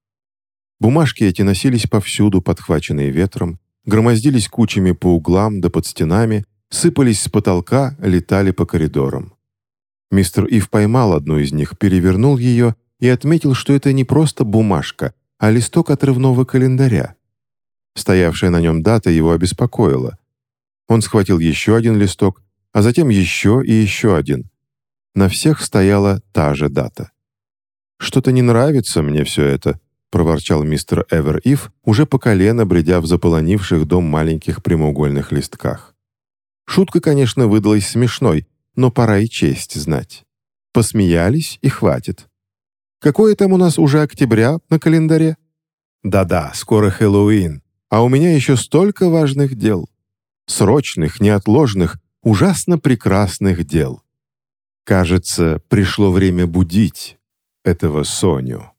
Бумажки эти носились повсюду, подхваченные ветром, громоздились кучами по углам да под стенами, сыпались с потолка, летали по коридорам. Мистер Ив поймал одну из них, перевернул ее и отметил, что это не просто бумажка, а листок отрывного календаря. Стоявшая на нем дата его обеспокоила. Он схватил еще один листок, а затем еще и еще один. На всех стояла та же дата. «Что-то не нравится мне все это», — проворчал мистер Эвер Ив, уже по колено бредя в заполонивших дом маленьких прямоугольных листках. Шутка, конечно, выдалась смешной, но пора и честь знать. Посмеялись и хватит. Какое там у нас уже октября на календаре? Да-да, скоро Хэллоуин, а у меня еще столько важных дел. Срочных, неотложных, ужасно прекрасных дел. Кажется, пришло время будить этого Соню.